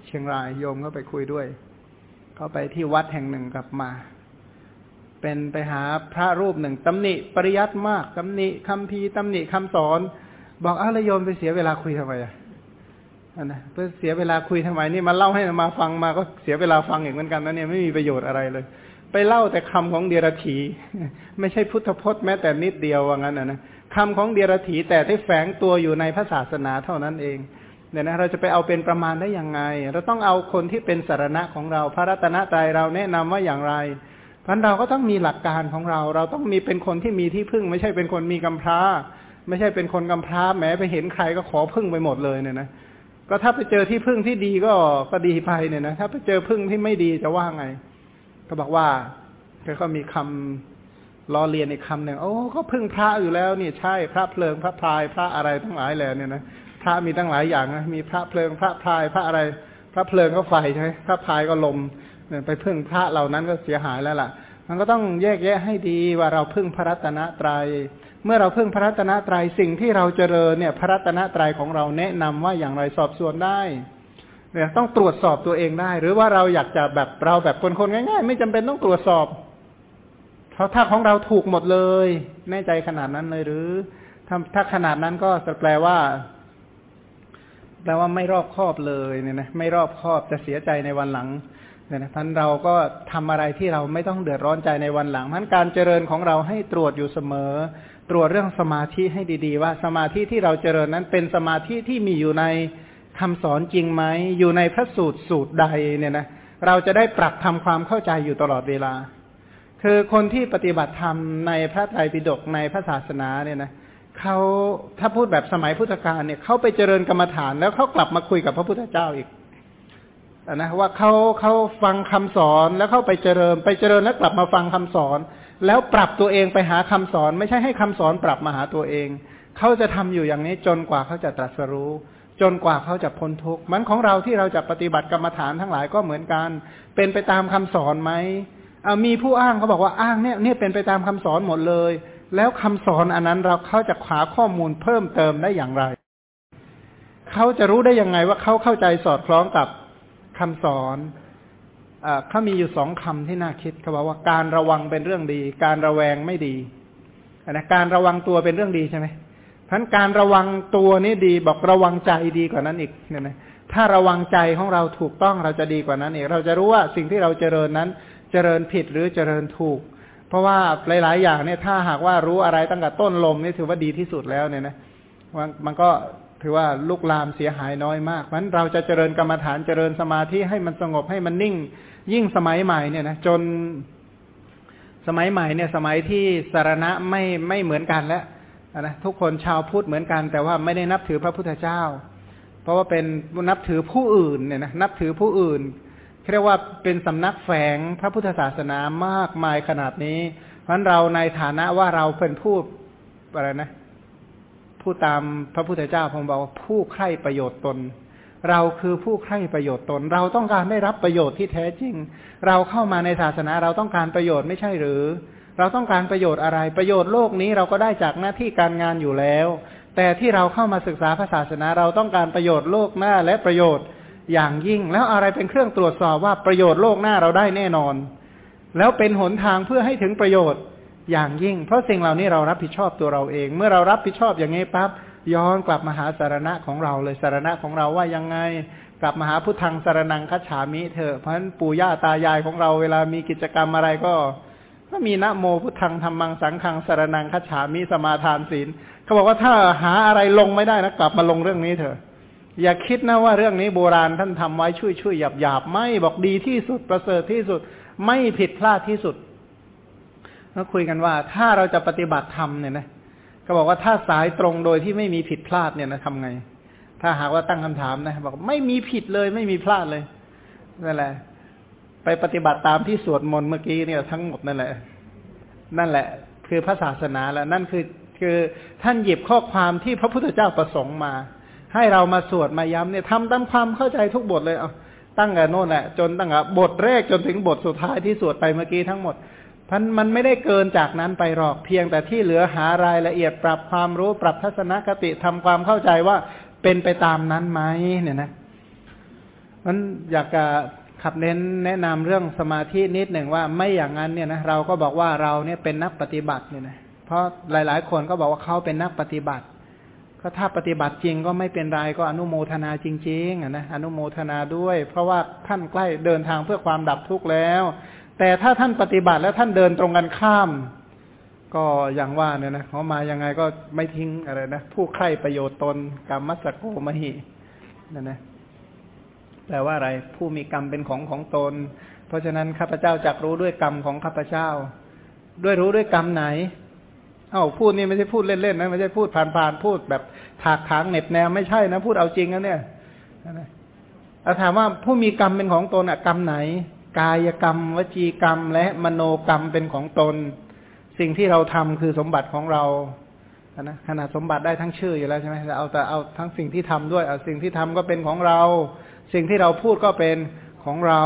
เชียงรายโยมก็ไปคุยด้วย เขาไปที่วัดแห่งหนึ่งกลับมา เป็นไปหาพระรูปหนึ่งตำหนิปริยัติมากตำหนิคำพีตำหนิคำสอน บอกอ้าวโยมไปเสียเวลาคุยทำไมอะนะเพื่อเสียเวลาคุยทำไมนี่มาเล่าให้มาฟังมาก็เสียเวลาฟังอีกเหมือนกันนะเนี่ยไม่มีประโยชน์อะไรเลย ไปเล่าแต่คำของเดียรถี ไม่ใช่พุทธพจน์แม้แต่นิดเดียวว่างั้นนะนะคำของเดียรถีแต่ที่แฝงตัวอยู่ในพระศาสนาเท่านั้นเองเนี่ยนะเราจะไปเอาเป็นประมาณได้ยังไง เราต้องเอาคนที่เป็นสารณะของเรา พระรัตนตรัยเราแนะนำว่าอย่างไรเพราะเราก็ต้องมีหลักการของเรา เราต้องมีเป็นคนที่มีที่พึ่ง ไม่ใช่เป็นคนมีกำพร้า ไม่ใช่เป็นคนกำพร้าแม้ไปเห็นใครก็ขอพึ่งไปหมดเลยเนี่ยนะก็ถ้าไปเจอที่พึ่งที่ดีก็ก็ดีไปเนี่ยนะถ้าไปเจอพึ่งที่ไม่ดีจะว่าไง ก็บอกว่าแล้วก็มีคำล้อเลียนอีกคำหนึ่งโอ้ก็พึ่งพระอยู่แล้วนี่ใช่พระเพลิงพระพลายพระอะไรทั้งหลายแหล่เนี่ยนะพระมีตั้งหลายอย่างนะมีพระเพลิงพระพลายพระอะไร พระเพลิงก็ไฟใช่ไหมพระพลายก็ลมไปพึ่งพระเหล่านั้นก็เสียหายแล้วล่ะ มันก็ต้องแยกแยะให้ดีว่าเราพึ่งพระรัตนตรยัย เมื่อเราพึ่งพระรัตนตรัยสิ่งที่เราเจริญเนี่ย พระรัตนตรัยของเราแนะนำว่าอย่างไรสอบสวนได้ เนี่ยต้องตรวจสอบตัวเองได้ หรือว่าเราอยากจะแบบเราแบบคนๆง่าย ๆ ไม่จำเป็นต้องตรวจสอบเพราะถ้าของเราถูกหมดเลย แน่ใจขนาดนั้นเลยหรือถ้าถ้าขนาดนั้นก็แปลว่า แปลว่าไม่รอบคอบเลยเนี่ยนะไม่รอบคอบจะเสียใจในวันหลังเนี่ยนะท่านเราก็ทำอะไรที่เราไม่ต้องเดือดร้อนใจในวันหลังท่านการเจริญของเราให้ตรวจอยู่เสมอ ตรวจเรื่องสมาธิให้ดี ๆ ว่าสมาธิที่เราเจริญนั้นเป็นสมาธิที่มีอยู่ใน คำสอนจริงไหมอยู่ในพระสูตรสูตรใดเนี่ยนะเราจะได้ปรับทำความเข้าใจอยู่ตลอดเวลา คือคนที่ปฏิบัติธรรมในพระไตรปิฎกในพระศาสนาเนี่ยนะเขาถ้าพูดแบบสมัยพุทธกาลเนี่ยเขาไปเจริญกรรมฐานแล้วเขากลับมาคุยกับพระพุทธเจ้าอีกนะว่าเขาเขาฟังคำสอนแล้วเขาไปเจริญ ไปเจริญแล้วกลับมาฟังคำสอน แล้วปรับตัวเองไปหาคำสอน ไม่ใช่ให้คำสอนปรับมาหาตัวเองเขาจะทำอยู่อย่างนี้จนกว่าเขาจะตรัสรู้ จนกว่าเขาจะพ้นทุกข์มันของเราที่เราจะปฏิบัติกรรมฐานทั้งหลายก็เหมือนกัน เป็นไปตามคำสอนไหมมีผู้อ้างเขาบอกว่าอ้างเนี่ยเนี่ยเป็นไปตามคำสอนหมดเลย แล้วคำสอนอันนั้นเราเขาจะหาข้อมูลเพิ่มเติมได้อย่างไร เขาจะรู้ได้ยังไงว่าเขาเข้าใจสอดคล้องกับคำสอนเขามีอยู่สองคำที่น่าคิดเขาบอกว่าการระวังเป็นเรื่องดี การระแวงไม่ดีนะการระวังตัวเป็นเรื่องดีใช่ไหม พันการระวังตัวนี่ดีบอกระวังใจดีกว่านั้นอีกเนี่ยนะถ้าระวังใจของเราถูกต้องเราจะดีกว่านั้นเองเราจะรู้ว่าสิ่งที่เราเจริญนั้น เจริญผิดหรือเจริญถูก เพราะว่าหลาย ๆ อย่างเนี่ยถ้าหากว่ารู้อะไรตั้งแต่ต้นลมนี่ถือว่าดีที่สุดแล้วเนี่ยนะมันก็ถือว่าลุกลามเสียหายน้อยมากเพราะนั้นเราจะเจริญกรรมฐานเจริญสมาธิให้มันสงบให้มันนิ่ง ยิ่งสมัยใหม่เนี่ยนะจนสมัยใหม่เนี่ยสมัยที่สารณะไม่ไม่เหมือนกันแล้ว นะทุกคนชาวพุทธเหมือนกัน แต่ว่าไม่ได้นับถือพระพุทธเจ้า เพราะว่าเป็นนับถือผู้อื่นเนี่ยนะนับถือผู้อื่นเรียกว่าเป็นสำนักแฝงพระพุทธศาสนามากมายขนาดนี้เพราะเราในฐานะว่าเราเป็นผู้อะไรนะผู้ตามพระพุทธเจ้าผมบอกว่าผู้ใคร่ประโยชน์ตน เราคือผู้ใคร่ประโยชน์ตน เราต้องการได้รับประโยชน์ที่แท้จริง เราเข้ามาในศาสนาเราต้องการประโยชน์ไม่ใช่หรือ เราต้องการประโยชน์อะไร ประโยชน์โลกนี้เราก็ได้จากหน้าที่การงานอยู่แล้ว แต่ที่เราเข้ามาศึกษาพระศาสนา เราต้องการประโยชน์โลกหน้าและประโยชน์อย่างยิ่ง แล้วอะไรเป็นเครื่องตรวจสอบว่าประโยชน์โลกหน้าเราได้แน่นอน แล้วเป็นหนทางเพื่อให้ถึงประโยชน์อย่างยิ่ง เพราะสิ่งเหล่านี้เรารับผิดชอบตัวเราเอง เมื่อเรารับผิดชอบอย่างนี้ปั๊บย้อนกลับมาหาสารณะของเราเลยสารณะของเราว่ายังไง กลับมาหาพุทธังสารนังคัจฉามิเถอะเพราะฉะนั้นปู่ย่าตายายของเราเวลามีกิจกรรมอะไรก็ ก็มีนะโมพุทธังธรรมังสังขังสารนังคัจฉามิสมาทานศีลเขาบอกว่าถ้าหาอะไรลงไม่ได้นะกลับมาลงเรื่องนี้เถอะ อย่าคิดนะว่าเรื่องนี้โบราณท่านทำไว้ช่วยช่วยหยาบหยาบไม่บอกดีที่สุดประเสริฐที่สุด ไม่ผิดพลาดที่สุดแล้วคุยกันว่า ถ้าเราจะปฏิบัติธรรมเนี่ยนะก็บอกว่าถ้าสายตรงโดยที่ไม่มีผิดพลาดเนี่ยนะทำไง ถ้าหากว่าตั้งคำถามนะบอกไม่มีผิดเลยไม่มีพลาดเลยนั่นแหละ ไปปฏิบัติตามที่สวดมนต์เมื่อกี้เนี่ยทั้งหมดนั่นแหละ นั่นแหละ คือพระศาสนาแล้วนั่นคือคือท่านหยิบข้อความที่พระพุทธเจ้าประสงค์มา ให้เรามาสวดมาย้ำเนี่ยทำตามความเข้าใจทุกบทเลยเอาตั้งแต่โน่นแหละจนตั้งแต่บทแรกจนถึงบทสุดท้ายที่สวดไปเมื่อกี้ทั้งหมดพันมันไม่ได้เกินจากนั้นไปหรอกเพียงแต่ที่เหลือหารายละเอียดปรับความรู้ปรับทัศนคติทำความเข้าใจว่าเป็นไปตามนั้นไหมเนี่ยนะมันอยากจะ ขับเน้นแนะนำเรื่องสมาธินิดหนึ่งว่าไม่อย่างนั้นเนี่ยนะเราก็บอกว่าเราเนี่ยเป็นนักปฏิบัติเนี่ยนะเพราะหลาย ๆ คนก็บอกว่าเขาเป็นนักปฏิบัติ ก็ถ้าปฏิบัติจริงก็ไม่เป็นไรก็อนุโมทนาจริงๆนะอนุโมทนาด้วย เพราะว่าท่านใกล้เดินทางเพื่อความดับทุกข์แล้ว แต่ถ้าท่านปฏิบัติแล้วท่านเดินตรงกันข้าม ก็อย่างว่าเนี่ยนะเขามายังไงก็ไม่ทิ้งอะไรนะผู้ใคร่ประโยชน์ตนกรรมมัสโกมหินั่นนะ แปลว่าอะไร ผู้มีกรรมเป็นของของตน เพราะฉะนั้นข้าพเจ้าจักรู้ด้วยกรรมของข้าพเจ้า ด้วยรู้ด้วยกรรมไหน เอ้าพูดนี่ไม่ใช่พูดเล่นๆนะไม่ใช่พูดผ่านๆพูดแบบถากถางเน็บแนวไม่ใช่นะ พูดเอาจริงนะเนี่ยเอาถามว่าผู้มีกรรมเป็นของตนอะกรรมไหน กายกรรม วจีกรรม และมโนกรรมเป็นของตน สิ่งที่เราทำคือสมบัติของเรานะขนาดสมบัติได้ทั้งชื่ออยู่แล้วใช่ไหมเอาแต่เอาทั้งสิ่งที่ทำด้วยเอาสิ่งที่ทำก็เป็นของเรา สิ่งที่เราพูดก็เป็นของเรา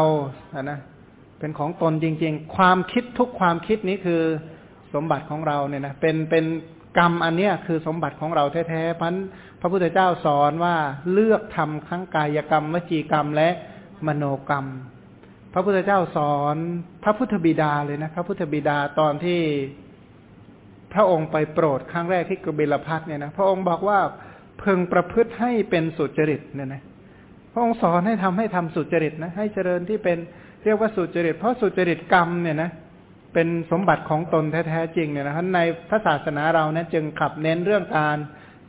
ะนะเป็นของตนจริง ๆ ความคิดทุกความคิดนี้คือสมบัติของเราเนี่ยนะเป็นเป็นกรรมอันเนี้ยคือสมบัติของเราแท้ๆพันพระพุทธเจ้าสอนว่าเลือกทำทั้งกายกรรมวจีกรรมและมโนกรรม พระพุทธเจ้าสอนพระพุทธบิดาเลยนะพระพุทธบิดาตอนที่พระองค์ไปโปรดครั้งแรกที่กบิลพัทเนี่ยนะพระองค์บอกว่าเพึงประพฤติให้เป็นสุจริตเนี่ยนะ ระองค์สอนให้ทำให้ทำสุจริตนะให้เจริญที่เป็นเรียกว่าสุจริต เพราะสุจริตกรรมเนี่ยนะเป็นสมบัติของตนแท้ๆจริงเนี่ยนะครับในพระศาสนาเรานะจึงขับเน้นเรื่องการ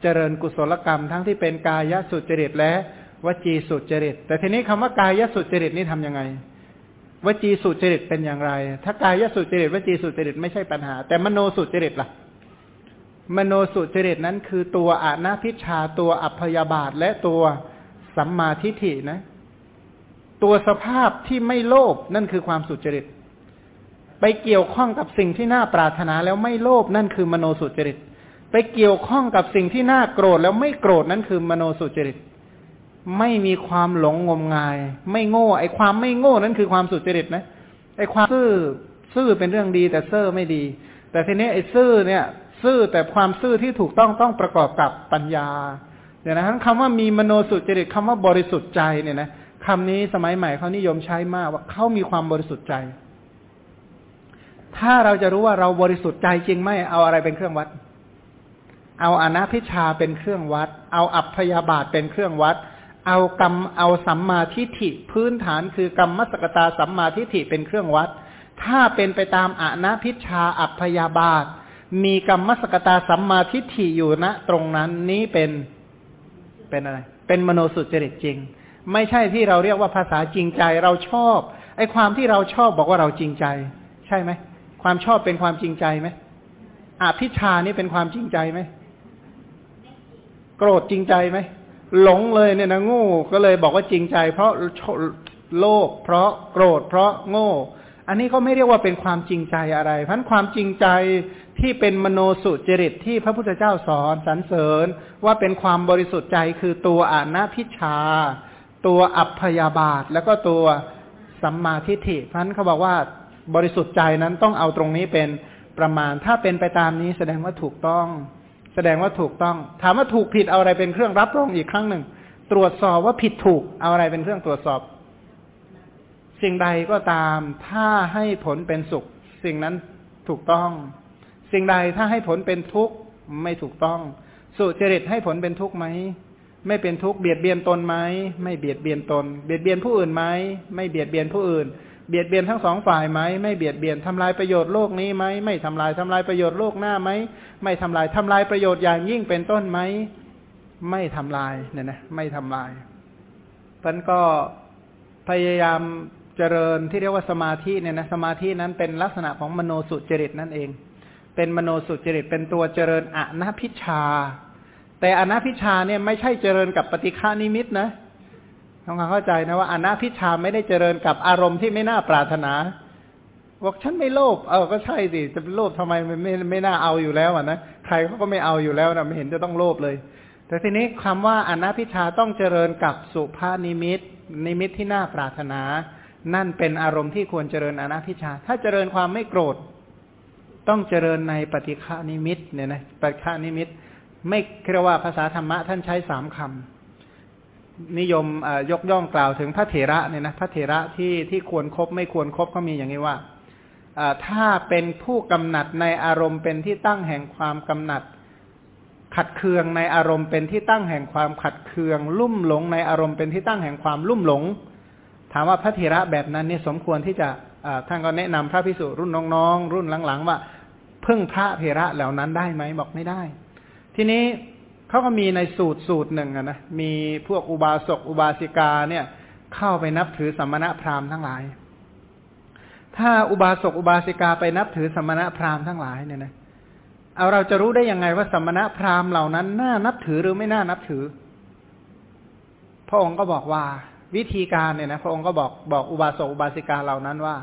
เจริญกุศลกรรม ทั้งที่เป็นกายสุจริตและวจีสุจริต แต่ทีนี้คำว่ากายสุจริตนี่ทํำยังไง วจีสุจริตเป็นอย่างไร ถ้ากายสุจริต วจีสุจริตไม่ใช่ปัญหา แต่มโนสุจริตล่ะ มโนสุจริตนั้นคือตัวอานาพิชาตัวอัพยาบาทและตัว สัมมาทิฏฐินะ ตัวสภาพที่ไม่โลภนั่นคือความสุจริต ไปเกี่ยวข้องกับสิ่งที่น่าปรารถนาแล้วไม่โลภนั่นคือมโนสุจริต ไปเกี่ยวข้องกับสิ่งที่น่าโกรธแล้วไม่โกรธนั่นคือมโนสุจริต ไม่มีความหลงงมงาย ไม่โง่ ไอ้ความไม่โง่นั่นคือความสุจริตนะไอ้ความซื่อซื่อเป็นเรื่องดีแต่เซ่อไม่ดี แต่ทีนี้ไอ้ซื่อเนี่ย ซื่อแต่ความซื่อที่ถูกต้องต้องประกอบกับปัญญา เดี๋ยวนะคำว่ามีมโนสุจริตคำว่าบริสุทธิ์ใจเนี่ยนะคำนี้สมัยใหม่เขานิยมใช้มากว่าเขามีความบริสุทธิ์ใจ ถ้าเราจะรู้ว่าเราบริสุทธิ์ใจจริงไหมเอาอะไรเป็นเครื่องวัด เอาอนัพิชาเป็นเครื่องวัด เอาอัพยาบาทเป็นเครื่องวัด เอากรรมเอาสัมมาทิฏฐิพื้นฐานคือกรรมมสกตาสัมมาทิฏฐิเป็นเครื่องวัด ถ้าเป็นไปตามอนัพิชาอัพยาบาท มีกรรมมสกตาสัมมาทิฏฐิอยู่ณตรงนั้นนี้เป็น เป็นอะไร เป็นมโนสุจริตจริง ไม่ใช่ที่เราเรียกว่าภาษาจริงใจเราชอบไอ้ความที่เราชอบบอกว่าเราจริงใจ ใช่ไหมความชอบเป็นความจริงใจไหมอภิชานี่เป็นความจริงใจไหมโกรธจริงใจไหมหลงเลยเนี่ยนะโง่ก็เลยบอกว่าจริงใจ เพราะโลภเพราะโกรธเพราะโง่ อันนี้เขาไม่เรียกว่าเป็นความจริงใจอะไรเพราะความจริงใจที่เป็นมโนสุจริตที่พระพุทธเจ้าสอนสรรเสริญ ว่าเป็นความบริสุทธิ์ใจคือตัวอานาพิชา ตัวอัพยาบาท แล้วก็ตัวสัมมาทิฏฐิเพราะนั้นเขาบอกว่าบริสุทธิ์ใจนั้นต้องเอาตรงนี้เป็นประมาณ ถ้าเป็นไปตามนี้แสดงว่าถูกต้อง แสดงว่าถูกต้อง ถามว่าถูกผิดเอาอะไรเป็นเครื่องรับรองอีกครั้งหนึ่ง ตรวจสอบว่าผิดถูกเอาอะไรเป็นเครื่องตรวจสอบ สิ่งใดก็ตาม ถ้าให้ผลเป็นสุข สิ่งนั้นถูกต้อง สิ่งใดถ้าให้ผลเป็นทุกข์ไม่ถูกต้อง สุจริตให้ผลเป็นทุกข์ไหมไม่เป็นทุกข์เบียดเบียนตนไหมไม่เบียดเบียนตน เบียดเบียนผู้อื่นไหมไม่เบียดเบียนผู้อื่น เบียดเบียนทั้งสองฝ่ายไหมไม่เบียดเบียนทำลายประโยชน์โลกนี้ไหมไม่ทำลายทำลายประโยชน์โลกหน้าไหมไม่ทำลายทำลายประโยชน์อย่างยิ่งเป็นต้นไหมไม่ทำลายเนี่ยนะไม่ทำลายท่านก็พยายาม เจริญที่เรียกว่าสมาธิเนี่ยนะสมาธินั้นเป็นลักษณะของมโนสุจริตนั่นเอง เป็นมโนสุจริตเป็นตัวเจริญอนภิชฌา แต่อนภิชฌาเนี่ยไม่ใช่เจริญกับปฏิฆานิมิตนะต้องเข้าใจนะว่าอนภิชฌาไม่ได้เจริญกับอารมณ์ที่ไม่น่าปรารถนาบอกฉันไม่โลภเออก็ใช่สิจะเป็นโลภทำไมไม่ไม่ไม่น่าเอาอยู่แล้วอะนะใครเขาก็ไม่เอาอยู่แล้วนะไม่เห็นจะต้องโลภเลย แต่ทีนี้คำว่าอนภิชฌาต้องเจริญกับสุภนิมิต นิมิตที่น่าปรารถนา นั่นเป็นอารมณ์ที่ควรเจริญอนาพิชา ถ้าเจริญความไม่โกรธ ต้องเจริญในปฏิฆานิมิตเนี่ยนะปฏิฆานิมิต ไม่เรียกว่าภาษาธรรมะท่านใช้สามคำนิยมยกย่องกล่าวถึงพระเถระเนี่ยนะพระเถระที่ที่ควรครบไม่ควรครบก็มีอย่างนี้ว่าถ้าเป็นผู้กำหนัดในอารมณ์เป็นที่ตั้งแห่งความกำหนัด ขัดเคืองในอารมณ์เป็นที่ตั้งแห่งความขัดเคือง ลุ่มหลงในอารมณ์เป็นที่ตั้งแห่งความลุ่มหลง ถามว่าพระเถระแบบนั้นนี่สมควรที่จะท่านก็แนะนำพระพิสุรุ่นน้องๆ รุ่นหลังๆ ว่าพึ่งพระเถระเหล่านั้นได้ไหมบอกไม่ได้ ทีนี้เขาก็มีในสูตรสูตรหนึ่งนะมีพวกอุบาสกอุบาสิกาเนี่ยเข้าไปนับถือสมณะพราหมณ์ทั้งหลาย ถ้าอุบาสกอุบาสิกาไปนับถือสมณะพราหมณ์ทั้งหลายเนี่ยนะเอาเราจะรู้ได้ยังไงว่าสมณะพราหมณ์เหล่านั้นน่านับถือหรือไม่น่านับถือ พระองค์ก็บอกว่า วิธีการเนี่ยนะพระองค์ก็บอกบอกอุบาสกอุบาสิกาเหล่านั้นว่า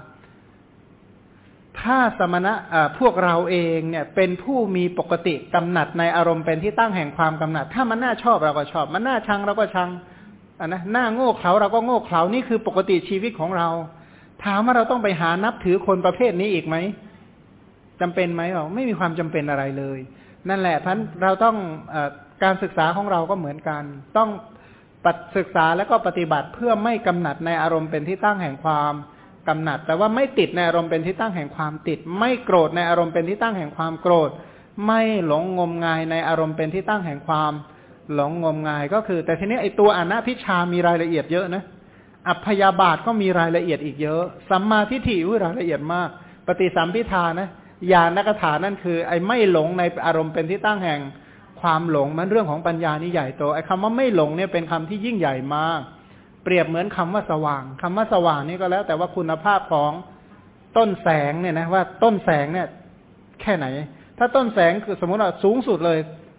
ถ้าสมณะพวกเราเองเนี่ย เป็นผู้มีปกติกำหนัดในอารมณ์เป็นที่ตั้งแห่งความกำหนัด ถ้ามันน่าชอบเราก็ชอบ มันน่าชังเราก็ชังอะนะหน้าโง่เขลาเราก็โง่เขลานี่คือปกติชีวิตของเรา ถามว่าเราต้องไปหานับถือคนประเภทนี้อีกไหมจำเป็นไหมหรอไม่มีความจำเป็นอะไรเลย นั่นแหละพันเราต้องอการศึกษาของเราก็เหมือนกัน ต้อง ศึกษาแล้วก็ปฏิบัติเพื่อไม่กำหนัดในอารมณ์เป็นที่ตั้งแห่งความกำหนัด แต่ว่าไม่ติดในอารมณ์เป็นที่ตั้งแห่งความติด ไม่โกรธในอารมณ์เป็นที่ตั้งแห่งความโกรธ ไม่หลงงมงายในอารมณ์เป็นที่ตั้งแห่งความหลงงมงายก็คือ แต่ทีนี้ไอตัวอนัพิชามีรายละเอียดเยอะนะอัพยาบาทก็มีรายละเอียดอีกเยอะ สัมมาทิฏฐิวิรายละเอียดมาก ปฏิสัมพิธานะญาณนักถานั่นคือ ไอ้ไม่หลงในอารมณ์เป็นที่ตั้งแห่ง ความหลงมันเรื่องของปัญญานี่ใหญ่โตไอ้คำว่าไม่หลงเนี่ยเป็นคำที่ยิ่งใหญ่มาก เปรียบเหมือนคำว่าสว่างคำว่าสว่างนี่ก็แล้ว แต่ว่าคุณภาพของต้นแสงเนี่ยนะว่าต้นแสงเนี่ย แค่ไหน ถ้าต้นแสงคือสมมติว่าสูงสุดเลย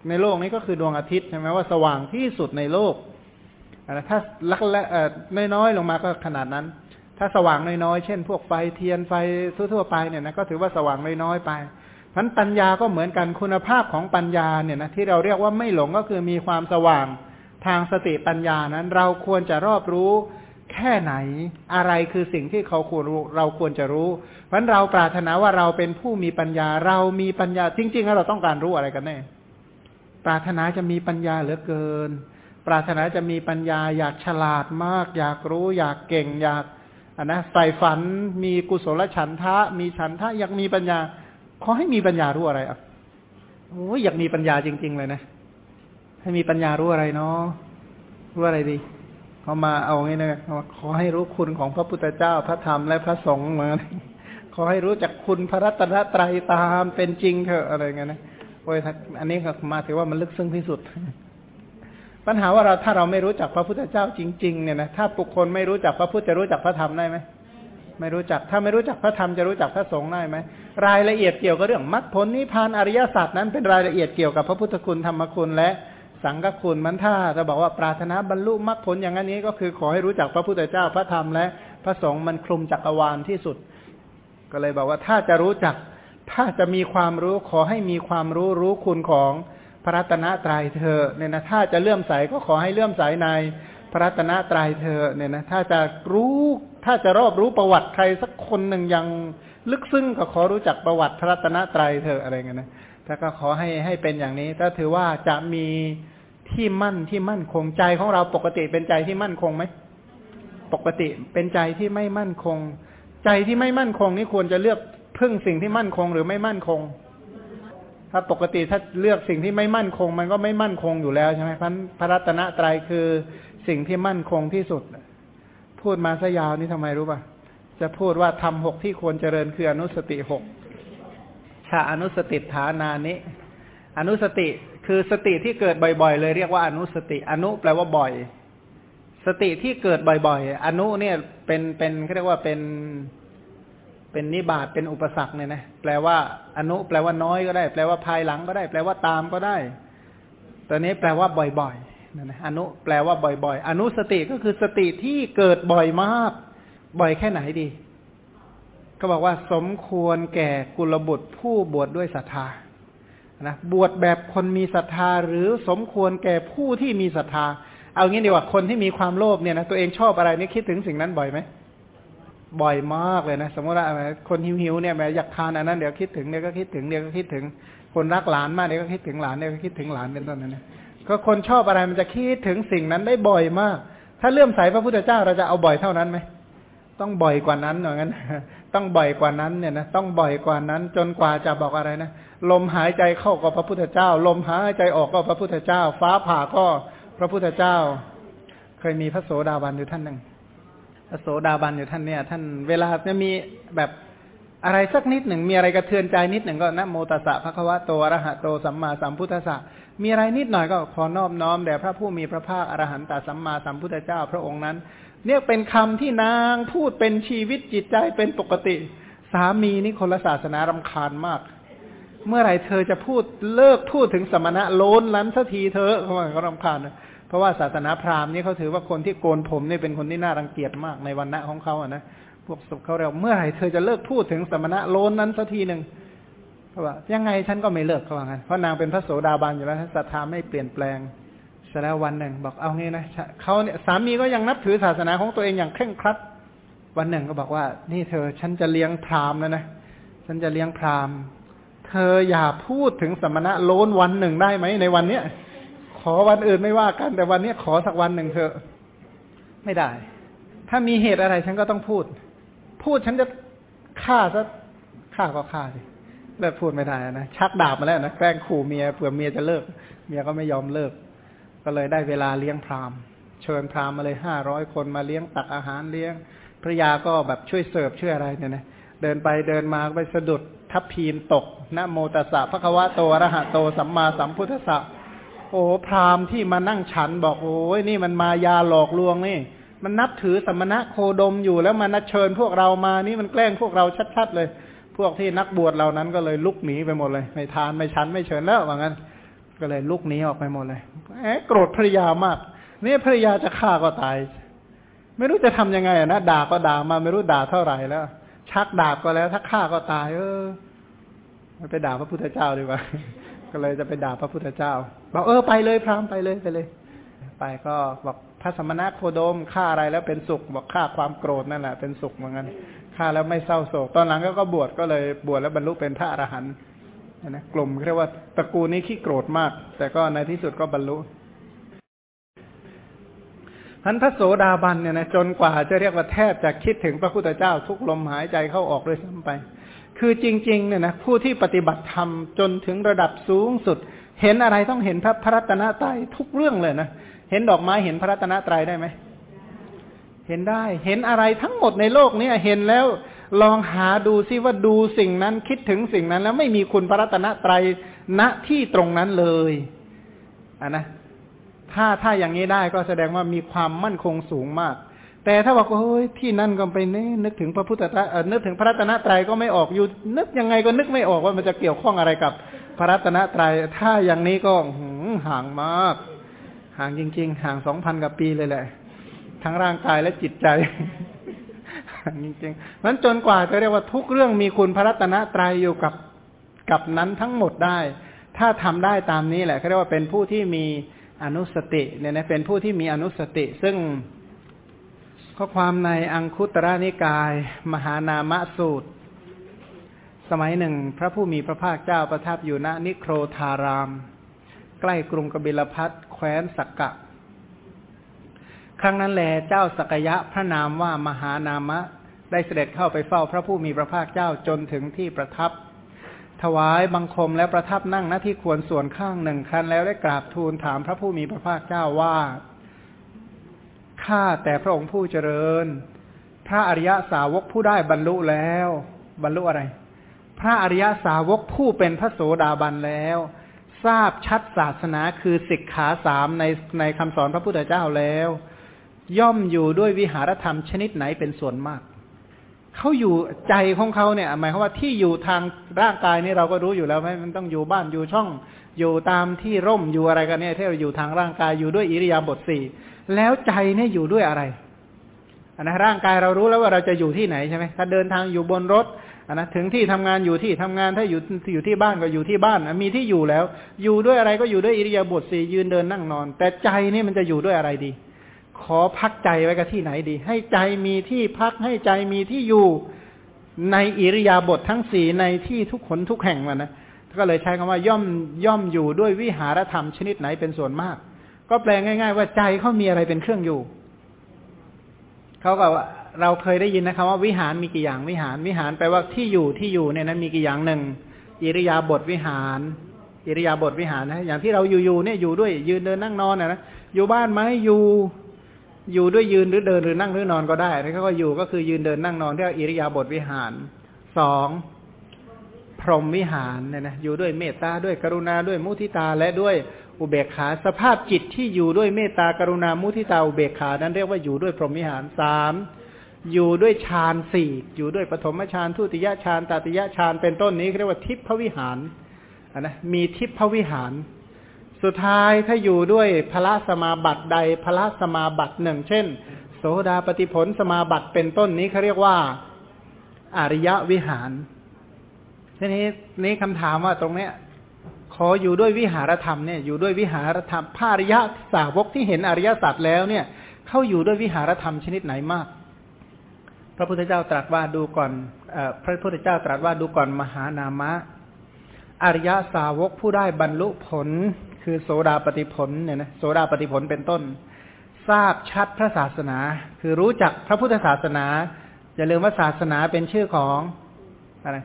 ในโลกนี้ก็คือดวงอาทิตย์ใช่ไหมว่าสว่างที่สุดในโลกถ้าลักและน้อยๆลงมาก็ขนาดนั้น ถ้าสว่างน้อยๆเช่น พวกไฟเทียนไฟทั่วๆไปเนี่ยนะก็ถือว่าสว่างน้อยๆไป พันปัญญาก็เหมือนกันคุณภาพของปัญญาเนี่ยนะที่เราเรียกว่าไม่หลงก็คือมีความสว่างทางสติปัญญานั้น เราควรจะรอบรู้แค่ไหน อะไรคือสิ่งที่เขาควรเราควรจะรู้ เพราะเราปรารถนาว่าเราเป็นผู้มีปัญญา เรามีปัญญาจริงๆแล้วเราต้องการรู้อะไรกันแน่ปรารถนาจะมีปัญญาเหลือเกิน ปรารถนาจะมีปัญญาอยากฉลาดมาก อยากรู้ อยากเก่งอยากอันนะใส่ฝัน มีกุศลฉันทะ มีฉันทะอยากมีปัญญา ขอให้มีปัญญารู้อะไรอะโอ้ยอยากมีปัญญาจริง ๆ เลยนะ ให้มีปัญญารู้อะไรเนาะรู้อะไรดีเขามาเอาไงนะขอให้รู้คุณของพระพุทธเจ้าพระธรรมและพระสงฆ์มาขอให้รู้จักคุณพระรัตนตรัยตามเป็นจริงเถอะอะไรเงี้ยนะโอ้ยอันนี้ก็มาถือว่ามันลึกซึ้งที่สุด ปัญหาว่าเราถ้าเราไม่รู้จักพระพุทธเจ้าจริง ๆ เนี่ยนะถ้าบุคคลไม่รู้จักพระพุทธจะรู้จักพระธรรมได้ไหม ไม่รู้จัก ถ้าไม่รู้จักพระธรรมจะรู้จักพระสงฆ์ได้ไหมรายละเอียดเกี่ยวกับเรื่องมรรคผลนิพพานอริยสัจนั้นเป็นรายละเอียดเกี่ยวกับพระพุทธคุณธรรมคุณและสังฆคุณมันถ้าจะบอกว่าปรารถนาบรรลุมรรคผลอย่างนี้ก็คือขอให้รู้จักพระพุทธเจ้าพระธรรมและพระสงฆ์มันคลุมจักรวาลที่สุด ก็เลยบอกว่าถ้าจะรู้จัก ถ้าจะมีความรู้ขอให้มีความรู้รู้คุณของพระรัตนตรัยเธอเนี่ยนะถ้าจะเลื่อมใสก็ขอให้เลื่อมใสในพระรัตนตรัยเธอเนี่ยนะถ้าจะรู้ถ้าจะรอบรู้ประวัติใครสักคนหนึ่งยังลึกซึ้งก็ขอรู้จักประวัติพระรัตนตรัยเธออะไรเงี้ยนะถ้าก็ขอให้ให้เป็นอย่างนี้ ถ้าถือว่าจะมีที่มั่นที่มั่นคงใจของเราปกติเป็นใจที่มั่นคงไหมปกติเป็นใจที่ไม่มั่นคง ใจที่ไม่มั่นคงนี่ควรจะเลือกพึ่งสิ่งที่มั่นคงหรือไม่มั่นคง ถ้าปกติถ้าเลือกสิ่งที่ไม่มั่นคง มันก็ไม่มั่นคงอยู่แล้วใช่ไหมพันพระรัตนตรัยคือสิ่งที่มั่นคงที่สุด พูดมาซะยาวนี่ทำไมรู้ป่ะ จะพูดว่าทำหกที่ควรเจริญคืออนุสติหกชาอนุสติฐานานิ อนุสติคือสติที่เกิดบ่อยๆ เลยเรียกว่าอนุสติ อนุแปลว่าบ่อย สติที่เกิดบ่อยๆ อนุเนี่ยเป็นเป็นเขาเรียกว่าเป็นเป็นนิบาตเป็นอุปสรรคเนี่ยนะแปลว่า อนุ แปลว่าน้อยก็ได้ แปลว่าภายหลังก็ได้ แปลว่าตามก็ได้ตอนนี้แปลว่าบ่อยๆ อนุแปลว่าบ่อยๆ อนุสติก็คือสติที่เกิดบ่อยมาก บ่อยแค่ไหนดี ก็บอกว่าสมควรแก่กุลบุตรผู้บวชดด้วยศรัทธานะบวชแบบคนมีศรัทธา หรือสมควรแก่ผู้ที่มีศรัทธา เอางี้ดีกว่าคนที่มีความโลภเนี่ยนะตัวเองชอบอะไรนี่คิดถึงสิ่งนั้นบ่อยไหมบ่อยมากเลยนะ สมมติว่าคนหิวๆเนี่ยแม้อยากทานอันนั้นเดี๋ยวคิดถึงเดี๋ยวก็คิดถึงเดี๋ยวก็คิดถึงคนรักหลานมากเดี๋ยวก็คิดถึงหลานเดี๋ยวก็คิดถึงหลานเป็นต้นนั่นนะ ก็คนชอบอะไรมันจะคิดถึงสิ่งนั้นได้บ่อยมาก ถ้าเลื่อมใสพระพุทธเจ้าเราจะเอาบ่อยเท่านั้นไหมต้องบ่อยกว่านั้นอย่างนั้น ต้องบ่อยกว่านั้นเนี่ยนะต้องบ่อยกว่านั้น จนกว่าจะบอกอะไรนะลมหายใจเข้าก็พระพุทธเจ้า ลมหายใจออกก็พระพุทธเจ้า ฟ้าผ่าก็พระพุทธเจ้า เคยมีพระโสดาบันอยู่ท่านหนึ่งพระโสดาบันอยู่ท่านเนี่ย ท่านเวลาจะมีแบบอะไรสักนิดหนึ่งมีอะไรกระเทือนใจนิดหนึ่งก็นะโมตัสสะภะคะวะโตอรหะโตสัมมาสัมพุทธัสสะ มีอะไรนิดหน่อยก็ขอนอบน้อมแด่พระผู้มีพระภาคอรหันตสัมมาสัมพุทธเจ้าพระองค์นั้น เนี่ยเป็นคำที่นางพูดเป็นชีวิตจิตใจเป็นปกติ สามีนี่คนละศาสนารำคาญมาก เมื่อไหร่เธอจะพูดเลิกพูดถึงสมณะโลนล้นสักทีเธอเขาเขารำคาญเพราะว่าศาสนาพราหมณ์นี่เขาถือว่าคนที่โกนผมนี่เป็นคนที่น่ารังเกียจมากในวันณะของเขาอะนะพวกศพเขาเรียกเมื่อไหร่เธอจะเลิกพูดถึงสมณะโลนนั้นสักทีหนึ่ง เขาว่ายังไงฉันก็ไม่เลิกเขาว่างั้นเพราะนางเป็นพระโสดาบันอยู่แล้วศรัทธาไม่เปลี่ยนแปลงเสร็จแล้ววันหนึ่ง บอกเอางี้นะเขาเนี่ยสามีก็ยังนับถือศาสนาของตัวเองอย่างเคร่งครัด วันหนึ่งก็บอกว่า นี่เธอฉันจะเลี้ยงพราหมณ์แล้วนะฉันจะเลี้ยงพราหมณ์ เธออย่าพูดถึงสมณะโลนวันหนึ่งได้ไหมในวันเนี้ยขอวันอื่นไม่ว่ากัน แต่วันนี้ขอสักวันหนึ่งเถอะไม่ได้ ถ้ามีเหตุอะไรฉันก็ต้องพูด พูดฉันจะฆ่าซะฆ่าก็ฆ่าสิ เลิกพูดไม่ได้นะชักดาบมาแล้วนะแกล้งขู่เมียเผื่อเมียจะเลิก เมียก็ไม่ยอมเลิก ก็เลยได้เวลาเลี้ยงพรามเชิญพรามมาเลยห้าร้อยคนมาเลี้ยงตักอาหารเลี้ยงพระยาก็แบบช่วยเสิร์ฟช่วยอะไรเนี่ยนะเดินไปเดินมาไปสะดุดทับพีนตกนะโมตัสสะพระควะโตอรหะโตสัมมาสัมพุทธสะโอ้พราหมณ์ที่มานั่งฉันบอกโอ้ยนี่มันมายาหลอกลวงนี่มันนับถือสมณะโคดมอยู่แล้วมันนัดเชิญพวกเรามานี่มันแกล้งพวกเราชัดๆเลย พวกที่นักบวชเหล่านั้นก็เลยลุกหนีไปหมดเลย ไม่ทานไม่ฉันไม่เชิญแล้วว่างั้น ก็เลยลุกหนีออกไปหมดเลยแอบโกรธภรรยามากนี่ภรรยาจะฆ่าก็ตาย ไม่รู้จะทํำยังไงนะด่าก็ด่ามาไม่รู้ด่าเท่าไหร่แล้ว ชักดาบก็แล้วถ้าฆ่าก็ตาย เออไปด่าพระพุทธเจ้าดีกว่าก็เลยจะไปด่าพระพุทธเจ้าบอกเออไปเลยพรามไปเลยไปเลย ไปก็บอกพระสมณะโคดมฆ่าอะไรแล้วเป็นสุขบอกฆ่าความโกรธนั่นแหละเป็นสุขเหมือนกัน ฆ่าแล้วไม่เศร้าโศก ตอนหลังก็ก็บวชก็เลยบวชแล้วบรรลุเป็นพระอรหันต์นะกลุ่มเรียกว่าตระกูลนี้ขี้โกรธมาก แต่ก็ในที่สุดก็บรรลุท่านพระโสดาบันเนี่ยนะจนกว่าจะเรียกว่าแทบจะคิดถึงพระพุทธเจ้าทุกลมหายใจเข้าออกด้วยซ้ำไป คือจริง ๆ เนี่ยนะผู้ที่ปฏิบัติธรรมจนถึงระดับสูงสุด เห็นอะไรต้องเห็นพระพรัตนตรัยทุกเรื่องเลยนะเห็นดอกไม้เห็นพระรัตนตรัยได้ไหม เห็นได้เห็นอะไรทั้งหมดในโลกนี้เห็นแล้ว ลองหาดูซิว่าดูสิ่งนั้นคิดถึงสิ่งนั้น แล้วไม่มีคุณพระรัตนตรัยณที่ตรงนั้นเลยอะนะ ถ้าถ้าอย่างนี้ได้ก็แสดงว่ามีความมั่นคงสูงมาก แต่ถ้าบอกว่าโอ้ยที่นั่นก็ไปนี่นึกถึงพระพุทธตนึกถึงพระรัตนตรัยก็ไม่ออกอยู่ นึกยังไงก็นึกไม่ออกว่ามันจะเกี่ยวข้องอะไรกับ พระรัตนตรัยถ้าอย่างนี้ก็ห่างมาก ห่างจริง ๆ ห่างสองพันกับปีเลยแหละ ทั้งร่างกายและจิตใจห่จริงๆนั้นจนกว่าจะเรียกว่าทุกเรื่องมีคุณพระรัตนตรัยอยู่กับกับนั้นทั้งหมดได้ ถ้าทำได้ตามนี้แหละเขาเรียกว่าเป็นผู้ที่มีอนุสติเนี่ยนะเป็นผู้ที่มีอนุสติ ซึ่งข้อความในอังคุตระนิกาย มหานามะสูตร สมัยหนึ่ง พระผู้มีพระภาคเจ้าประทับอยู่ณนิโครธาราม ใกล้กรุงกบิลพัทแคว้นสักกะ ครั้งนั้นแลเจ้าสกยะพระนามว่ามหานามะ ได้เสด็จเข้าไปเฝ้าพระผู้มีพระภาคเจ้าจนถึงที่ประทับ ถวายบังคมและประทับนั่งหน้าที่ควรส่วนข้างหนึ่งครั้นแล้วได้กราบทูลถามพระผู้มีพระภาคเจ้าว่า ข้าแต่พระองค์ผู้เจริญ พระอริยสาวกผู้ได้บรรลุแล้ว บรรลุอะไร พระอริยสาวกผู้เป็นพระโสดาบันแล้ว ทราบชัดศาสนาคือสิกขาสามในในคำสอนพระพุทธเจ้าแล้ว ย่อมอยู่ด้วยวิหารธรรมชนิดไหนเป็นส่วนมาก เขาอยู่ใจของเขาเนี่ยหมายความว่าที่อยู่ทางร่างกายนี่เราก็รู้อยู่แล้วไหมมันต้องอยู่บ้านอยู่ช่อง อยู่ตามที่ร่มอยู่อะไรกันเนี่ยที่เราอยู่ทางร่างกายอยู่ด้วยอิริยาบถสี่แล้วใจเนี่ยอยู่ด้วยอะไรอันนะร่างกายเรารู้แล้วว่าเราจะอยู่ที่ไหนใช่ไหมถ้าเดินทางอยู่บนรถอันนะถึงที่ทำงานอยู่ที่ทำงานถ้าอยู่อยู่ที่บ้านก็อยู่ที่บ้านมีที่อยู่แล้ว อยู่ด้วยอะไรก็อยู่ด้วยอิริยาบถสี่ยืนเดินนั่งนอน แต่ใจนี่มันจะอยู่ด้วยอะไรดี ขอพักใจไว้กับที่ไหนดี ให้ใจมีที่พักให้ใจมีที่อยู่ในอิริยาบถททั้งสี่ในที่ทุกคนทุกแห่งมันนะก็เลยใช้คำว่าย่อมย่อมอยู่ด้วยวิหารธรรมชนิดไหนเป็นส่วนมาก ก็แปลง่าย ๆ ว่าใจเขามีอะไรเป็นเครื่องอยู่เขาก็ว่าเราเคยได้ยินนะครับว่าวิหารมีกี่อย่างวิหารวิหารแปลว่าที่อยู่ที่อยู่เนี่ยนะมีกี่อย่างหนึ่งอิริยาบถวิหาร อิริยาบถวิหารนะอย่างที่เราอยู่ๆเนี่ยอยู่ด้วยยืนเดินนั่งนอนนะอยู่บ้านไหมอยู่ อยู่ด้วยยืนหรือเดินหรือนั่งหรือนอนก็ได้แล้วก็อยู่ก็คือยืนเดินนั่งนอนเรียกอิริยาบถวิหารสองพรหมวิหารเนี่ยนะอยู่ด้วยเมตตาด้วยกรุณาด้วยมุทิตาและด้วยอุเบกขาสภาพจิตที่อยู่ด้วยเมตตากรุณามุทิตาอุเบกขานั้นเรียกว่าอยู่ด้วยพรหมวิหารสามอยู่ด้วยฌานสี่อยู่ด้วยปฐมฌานทุติยฌานตติยฌานเป็นต้นนี้เรียกว่าทิพวิหารนนะมีทิพวิหาร สุดท้ายถ้าอยู่ด้วยพระสมาบัติใดพระสมาบัติหนึ่ง เช่น โสดาปฏิผลสมาบัติเป็นต้นนี้เขาเรียกว่าอริยวิหารทีนี้นี้คำถามว่าตรงเนี้ย ขออยู่ด้วยวิหารธรรมเนี่ยอยู่ด้วยวิหารธรรมพระอริยสาวกที่เห็นอริยสัจแล้วเนี่ย เข้าอยู่ด้วยวิหารธรรมชนิดไหนมาก พระพุทธเจ้าตรัสว่าดูก่อนอพระพุทธเจ้าตรัสว่าดูก่อนมหานามะ อริยสาวกผู้ได้บรรลุผล คือโสดาปฏิผลเนี่ยนะโสดาปฏิผลเป็นต้น ทราบชัดพระศาสนา คือรู้จักพระพุทธศาสนา อย่าลืมว่าศาสนาเป็นชื่อของอะไร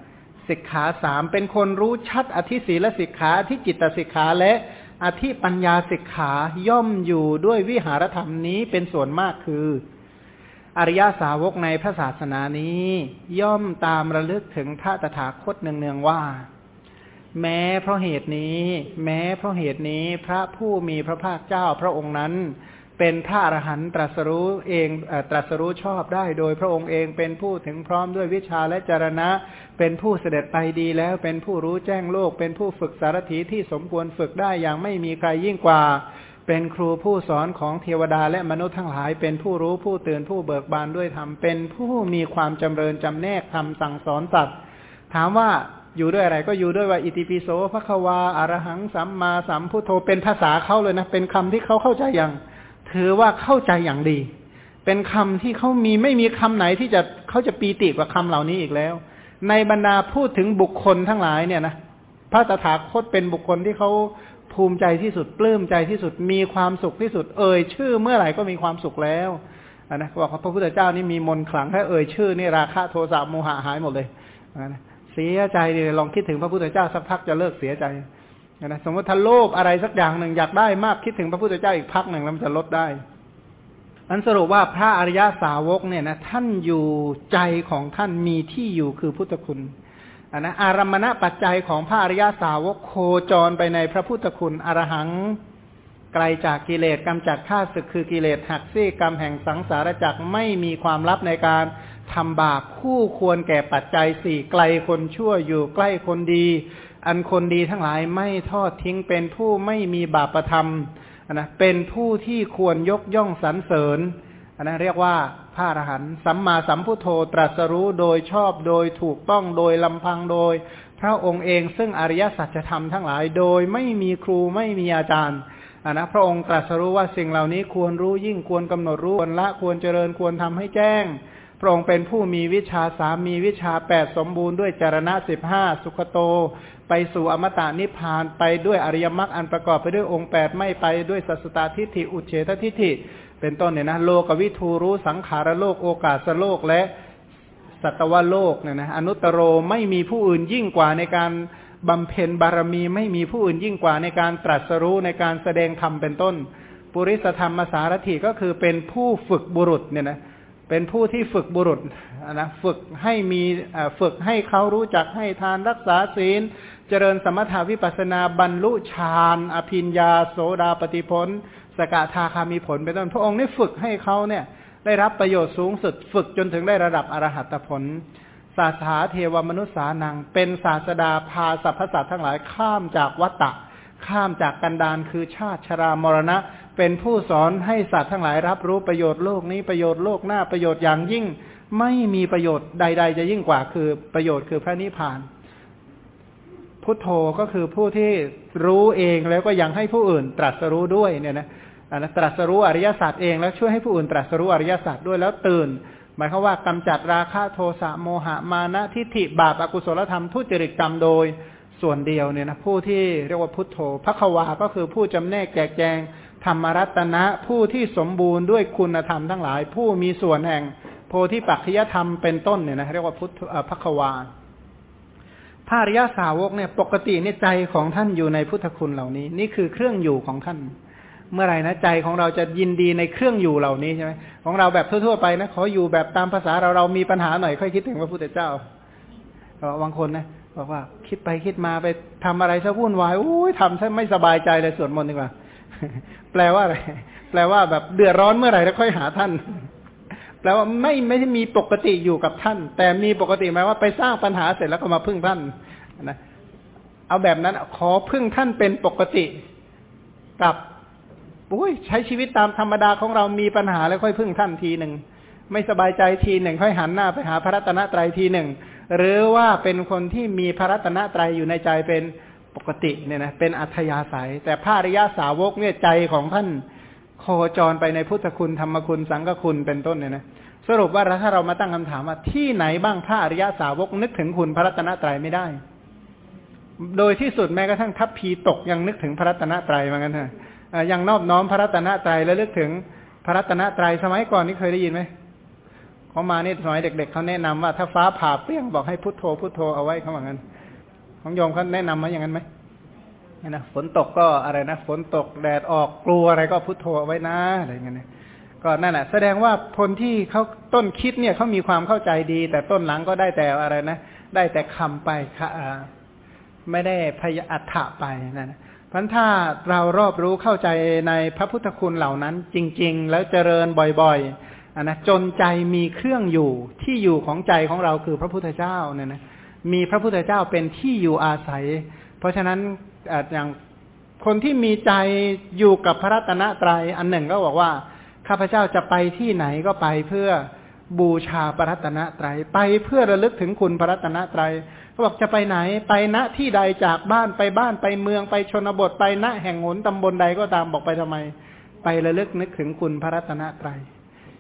สิกขาสามเป็นคนรู้ชัดอธิศีลสิกขาอธิจิตสิกขาและอธิปัญญาสิกขาย่อมอยู่ด้วยวิหารธรรมนี้เป็นส่วนมากคือ อริยาสาวกในพระศาสนานี้ ย่อมตามระลึกถึงพระตถาคตเนืองๆว่า แม้เพราะเหตุนี้ แม้เพราะเหตุนี้พระผู้มีพระภาคเจ้าพระองค์นั้น เป็นพระอรหันตรัสรู้เองตรัสรู้ชอบได้โดยพระองค์เองเป็นผู้ถึงพร้อมด้วยวิชาและจรณะ เป็นผู้เสด็จไปดีแล้วเป็นผู้รู้แจ้งโลก เป็นผู้ฝึกสารถีที่สมควรฝึกได้อย่างไม่มีใครยิ่งกว่า เป็นครูผู้สอนของเทวดาและมนุษย์ทั้งหลาย เป็นผู้รู้ผู้ตื่นผู้เบิกบานด้วยธรรมเป็นผู้มีความจำเริญจำแนกธรรมสั่งสอนสัตว์ถามว่า อยู่ด้วยอะไร ก็อยู่ด้วยว่าอิติปิโสพระควาอารหังสัมมาสัมพุทโธเป็นภาษาเขาเลยนะ เป็นคำที่เขาเข้าใจอย่าง ถือว่าเข้าใจอย่างดี เป็นคำที่เขามีไม่มีคำไหนที่จะเขาจะปีติกว่าคำเหล่านี้อีกแล้ว ในบรรดาพูดถึงบุคคลทั้งหลายเนี่ยนะพระตถาคตเป็นบุคคลที่เขาภูมิใจที่สุดปลื้มใจที่สุดมีความสุขที่สุด เอ่ยชื่อเมื่อไหร่ก็มีความสุขแล้วนะบอกว่าพระพุทธเจ้านี่มีมนต์ขลังแค่เอ่ยชื่อนี่ราคะโทสะโมหะหายหมดเลยนะ เสียใจเลยลองคิดถึงพระพุทธเจ้าสักพักจะเลิกเสียใจนะสมมติถ้าโลภอะไรสักอย่างหนึ่งอยากได้มากคิดถึงพระพุทธเจ้าอีกพักหนึ่งแล้วมันจะลดได้อันสรุปว่าพระอริยาสาวกเนี่ยนะท่านอยู่ใจของท่านมีที่อยู่คือพุทธคุณอันนะอารมณะปัจจัยของพระอริยาสาวกโคจรไปในพระพุทธคุณอรหังไกลจากกิเลสกำจัดข้าศึกคือกิเลสหักซี่กรรมแห่งสังสารจักรไม่มีความลับในการ ทำบาปคู่ควรแก่ปัจจัยสี่ไกลคนชั่วอยู่ใกล้คนดี อันคนดีทั้งหลายไม่ทอดทิ้งเป็นผู้ไม่มีบาปประทำนะเป็นผู้ที่ควรยกย่องสรรเสริญอันนั้นเรียกว่าพระอรหันต์สัมมาสัมพุทโธตรัสรู้โดยชอบโดยถูกต้องโดยลำพังโดย พระองค์เองซึ่งอริยสัจธรรมทั้งหลายโดยไม่มีครูไม่มีอาจารย์อันนะพระองค์ตรัสรู้ว่าสิ่งเหล่านี้ควรรู้ยิ่งควรกำหนดรู้ควรละควรเจริญควรทำให้แจ้ง พระองค์เป็นผู้มีวิชาสามมีวิชาแปดสมบูรณ์ด้วยจารณะสิบห้าสุขโต ไปสู่อมตะนิพพานไปด้วยอริยมรรคอันประกอบไปด้วยองค์แปดไม่ไปด้วยสัสตตทิฏฐิอุเฉททิฏฐิ เป็นต้นเนี่ยนะโลกวิทูรู้สังขารโลกโอกาสโลกและสัตวโลกเนี่ยนะอนุตตรไม่มีผู้อื่นยิ่งกว่าในการบำเพ็ญบารมีไม่มีผู้อื่นยิ่งกว่าในการตรัสรู้ในการแสดงธรรมเป็นต้น ปุริสธรรมสารถิก็คือเป็นผู้ฝึกบุรุษเนี่ยนะ เป็นผู้ที่ฝึกบุรุษนะฝึกให้มีฝึกให้เขารู้จักให้ทานรักษาศีล เจริญสมถาวิปัสนาบรรลุฌานอภิญญา โสดาปฏิพลสกทาคามีผลเป็นต้นพระองค์ได้ฝึกให้เขาเนี่ยได้รับประโยชน์สูงสุด ฝึกจนถึงได้ระดับอรหัตผล ศาสาเทวมนุษย์สานัง เป็นศาสดาพาสรรพสัตว์ทั้งหลายข้ามจากวัตตะข้ามจากกันดานคือชาติชรามรณะ เป็นผู้สอนให้สัตว์ทั้งหลายรับรู้ประโยชน์โลกนี้ประโยชน์โลกหน้าประโยชน์อย่างยิ่ง ไม่มีประโยชน์ใด ๆ จะยิ่งกว่าคือประโยชน์คือพระนิพพาน พุทโธก็คือผู้ที่รู้เองแล้วก็ยังให้ผู้อื่นตรัสรู้ด้วยเนี่ยนะตรัสรู้อริยสตร์เองแล้วช่วยให้ผู้อื่นตรัสรู้อริยสตร์ด้วยแล้วตื่น หมายความว่ากำจัดราคะโทสะโมหะมานะทิฏฐิบาปอากุศลธรรมทุจริตกรรมโดยส่วนเดียวเนี่ยนะผู้ที่เรียกว่าพุทโธพระควาก็คือผู้จำแนกแจกแจง ธรรมรัตนะผู้ที่สมบูรณ์ด้วยคุณธรรมทั้งหลาย ผู้มีส่วนแห่ง โพธิปัจจยธรรมเป็นต้นเนี่ยนะเรียกว่าพุทธพระควาพระริยสาวกเนี่ยปกติเนี่ยใจของท่านอยู่ในพุทธคุณเหล่านี้ นี่คือเครื่องอยู่ของท่าน เมื่อไหร่นะใจของเราจะยินดีในเครื่องอยู่เหล่านี้ใช่ไหมของเราแบบทั่วๆไปนะขออยู่แบบตามภาษาเราเรามีปัญหาหน่อยค่อยคิดถึงพระพุทธเจ้าบางคนนะบอกว่าคิดไปคิดมาไปทำอะไรซะวุ่นวายโอ้ยทำซะไม่สบายใจเลยสวดมนต์ดีกว่า แปลว่าอะไร แปลว่าแบบเดือดร้อนเมื่อไหร่แล้วค่อยหาท่าน แปลว่าไม่ไม่ได้มีปกติอยู่กับท่าน แต่มีปกติหมายว่าไปสร้างปัญหาเสร็จแล้วก็มาพึ่งท่านนะ เอาแบบนั้นขอพึ่งท่านเป็นปกติกับโอ้ยใช้ชีวิตตามธรรมดาของเรามีปัญหาแล้วค่อยพึ่งท่านทีหนึ่งไม่สบายใจทีหนึ่งค่อยหันหน้าไปหาพระรัตนตรัยทีหนึ่งหรือว่าเป็นคนที่มีพระรัตนตรัยอยู่ในใจเป็น ปกติเนี่ยนะเป็นอัธยาศัย แต่พระอริยาสาวกเนี่ยใจของท่านโคจรไปในพุทธคุณธรรมคุณสังฆคุณเป็นต้นเนี่ยนะสรุปว่าถ้าเรามาตั้งคำถามว่าที่ไหนบ้างพระอริยาสาวกนึกถึงคุณพระรัตนตรัยไม่ได้ โดยที่สุดแม้กระทั่งทัพพีตกยังนึกถึงพระรัตนตรัยเหมือนกันเถอะยังนอบน้อมพระรัตนตรัยและลึกถึงพระรัตนตรัยสมัยก่อนนี่เคยได้ยินไหมเขามานี่สมัยเด็ก ๆเขาแนะนำว่าถ้าฟ้าผ่าเปรี้ยงบอกให้พุทโธพุทโธเอาไว้เขาบอกงั้น ของโยมเขาแนะนำมาอย่างนั้นไหมนะฝนตกก็อะไรนะฝนตกแดดออกกลัวอะไรก็พุทโธไว้นะอะไรเงี้ยนะก็นั่นแหละแสดงว่าคนที่เขาต้นคิดเนี่ยเขามีความเข้าใจดี แต่ต้นหลังก็ได้แต่อะไรนะได้แต่คำไปค่ะไม่ได้พยอัฏฐะไปนั่นพันถ้าเรารอบรู้เข้าใจในพระพุทธคุณเหล่านั้น จริง ๆ แล้วเจริญบ่อยๆนะจนใจมีเครื่องอยู่ที่อยู่ของใจของเราคือพระพุทธเจ้าเนี่ยนะ มีพระพุทธเจ้าเป็นที่อยู่อาศัย เพราะฉะนั้นอย่างคนที่มีใจอยู่กับพระรัตนตรยัยอันหนึ่งก็บอกว่าข้าพเจ้าจะไปที่ไหนก็ไปเพื่อบูชาพระรัตนตรยัยไปเพื่อระลึกถึงคุณพระรัตนตรยัยเขาบอกจะไปไหนไปณที่ใดจากบ้านไปบ้านไปเมืองไปชนบทไปณแห่งหนตำบลใดก็ตามบอกไปทำไม ไประลึกนึกถึงคุณพระรัตนตรยัย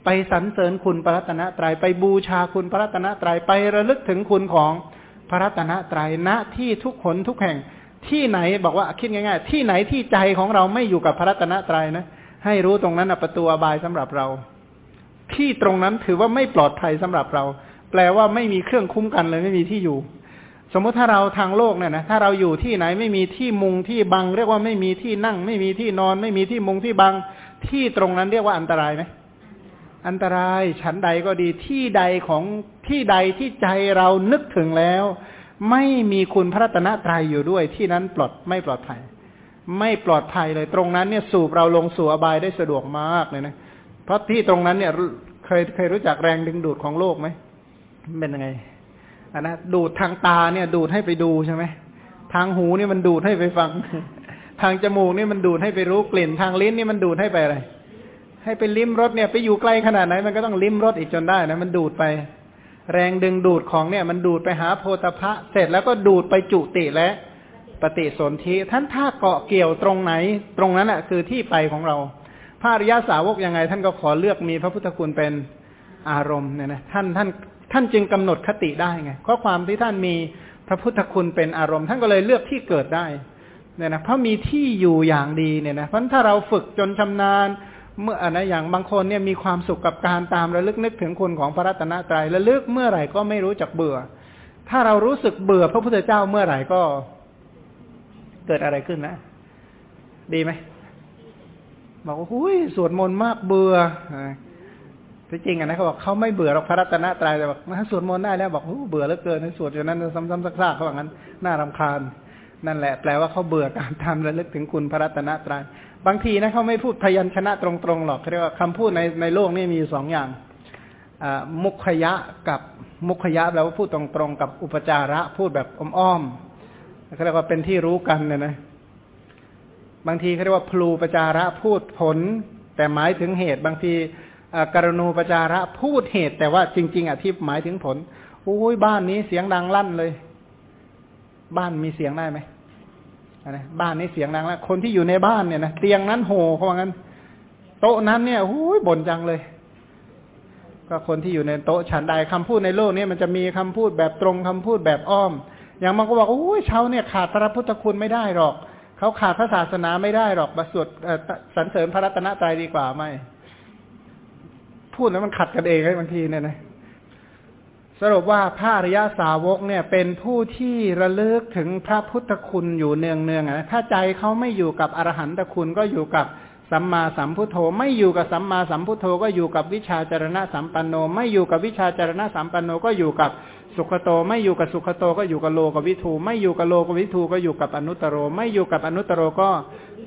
ไปสรรเสริญคุณพระรัตนตรยัยไปบูชาคุณพระรัตนตรยัยไประลึกถึงคุณของ ระรัตนตรัยณที่ทุกขนทุกแห่งที่ไหนบอกว่าคิดง่ายๆ ที่ไหนที่ใจของเราไม่อยู่กับพระรัตนตรัยนะ ให้รู้ตรงนั้นประตูอบายสำหรับเรา ที่ตรงนั้นถือว่าไม่ปลอดภัยสำหรับเรา แปลว่าไม่มีเครื่องคุ้มกันเลยไม่มีที่อยู่ สมมติถ้าเราทางโลกเนี่ยนะถ้าเราอยู่ที่ไหนไม่มีที่มุงที่บัง เรียกว่าไม่มีที่นั่ง ไม่มีที่นอน ไม่มีที่มุงที่บัง ที่ตรงนั้นเรียกว่าอันตรายไหม อันตรายชั้นใดก็ดีที่ใดของที่ใดที่ใจเรานึกถึงแล้ว ไม่มีคุณพระตนะตรายอยู่ด้วย ที่นั้นปลอดไม่ปลอดภัย ไม่ปลอดภัยเลยตรงนั้นเนี่ยสูบเราลงสู่อบายได้สะดวกมากเลยนะเพราะที่ตรงนั้นเนี่ยเคยเคยรู้จักแรงดึงดูดของโลกไหมเป็นยังไงอันนะดูดทางตาเนี่ย ดูดให้ไปดูใช่ไหมทางหูนี่มันดูดให้ไปฟัง ทางจมูกนี่มันดูดให้ไปรู้กลิ่น ทางลิ้นนี่มันดูดให้ไปอะไร ให้ไปลิ้มรสเนี่ยไปอยู่ไกลขนาดไหนมันก็ต้องลิ้มรสอีกจนได้นะมันดูดไป แรงดึงดูดของเนี่ยมันดูดไปหาโพธพะ เสร็จแล้วก็ดูดไปจุติและปฏิสนธิท่านถ้าเกาะเกี่ยวตรงไหน ตรงนั้นแหะคือที่ไปของเราพระอริยาสาวกยังไง ท่านก็ขอเลือกมีพระพุทธคุณเป็นอารมณ์เนี่ยนะท่านท่านท่านจึงกำหนดคติได้ไงข้อความที่ท่านมีพระพุทธคุณเป็นอารมณ์ ท่านก็เลยเลือกที่เกิดได้เนี่ยนะเพราะมีที่อยู่อย่างดีเนี่ยนะเพราะถ้าเราฝึกจนชำนาญ เมื่อนะอย่างบางคนเนี่ยมีความสุขกับการตามระลึกนึกถึงคุณของพระรัตนตรยัยระลึกเมื่อไหร่ก็ไม่รู้จักเบื่อ ถ้าเรารู้สึกเบื่อพระพุทธเจ้าเมื่อไหร่ก็เกิดอะไรขึ้นนะ ดีไหมบอกว่าหุ้ยสวดมนต์มากเบื่อที่จริงอะนะเขาบอกเขาไม่เบื่อหรอกพระรัตนตรัยแต่บอกมาสวดมนต์ได้แล้วบอกเบื่อเหลือเกินสวดอยู่นั้นซ้ำๆซากๆเขาบอกงั้นน่ารำคาญ นั่นแหละแปลว่าเขาเบื่อการทำระลึกถึงคุณพระรัตนตรัย บางทีนะเขาไม่พูดพยัญชนะตรงๆหรอกเขาเรียกว่าคำพูดในในโลกนี่มีสองอย่างมุขยะกับมุขยะแปลว่าพูดตรงๆกับอุปจาระ พูดแบบอ้อมๆเขาเรียกว่าเป็นที่รู้กันเนี่ยนะบางทีเขาเรียกว่าพลูปจาระพูดผล แต่หมายถึงเหตุ บางทีกรณูปจาระพูดเหตุ แต่ว่าจริง ๆอะที่หมายถึงผลโอ้ยบ้านนี้เสียงดังลั่นเลย บ้านมีเสียงได้ไหม นะบ้านนี้เสียงดังแล้ว คนที่อยู่ในบ้านเนี่ยนะเตียงนั้นโห่เขาว่างั้น โต๊ะนั้นเนี่ยโอ้ยบ่นจังเลย ก็คนที่อยู่ในโต๊ะฉันใดคำพูดในโลกนี้มันจะมีคำพูดแบบตรงคำพูดแบบอ้อม อย่างบางก็บอกโอ้ยเช้าเนี่ยขาดพระพุทธคุณไม่ได้หรอกเขาขาดพระศาสนาไม่ได้หรอกบสวดสรรเสริญพระรัตนตรัยดีกว่าไหมพูดแล้วมันขัดกันเองบางทีเนี่ยนะ สรุปว่าพระอริยาสาวกเนี่ยเป็นผู้ที่ระลึกถึงพระพุทธคุณอยู่เนืองเนืองนะถ้าใจเขาไม่อยู่กับอรหันตคุณก็อยู่กับสัมมาสัมพุทโธ ไม่อยู่กับสัมมาสัมพุทโธก็อยู่กับวิชาจารณะสัมปันโน ไม่อยู่กับวิชาจารณะสัมปันโนก็อยู่กับสุขโต ไม่อยู่กับสุขโตก็อยู่กับโลกวิทูไม่อยู่กับโลกวิทูก็อยู่กับอนุตตรไม่อยู่กับอนุตตรก็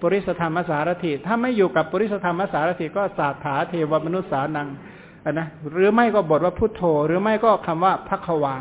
ปุริสธรรมสารถิถ้าไม่อยู่กับปุริสธรรมสารถิก็ศาสถาเทวมนุษย์สานัง นะหรือไม่ก็บทว่าพุทโธ หรือไม่ก็คำว่าพักวา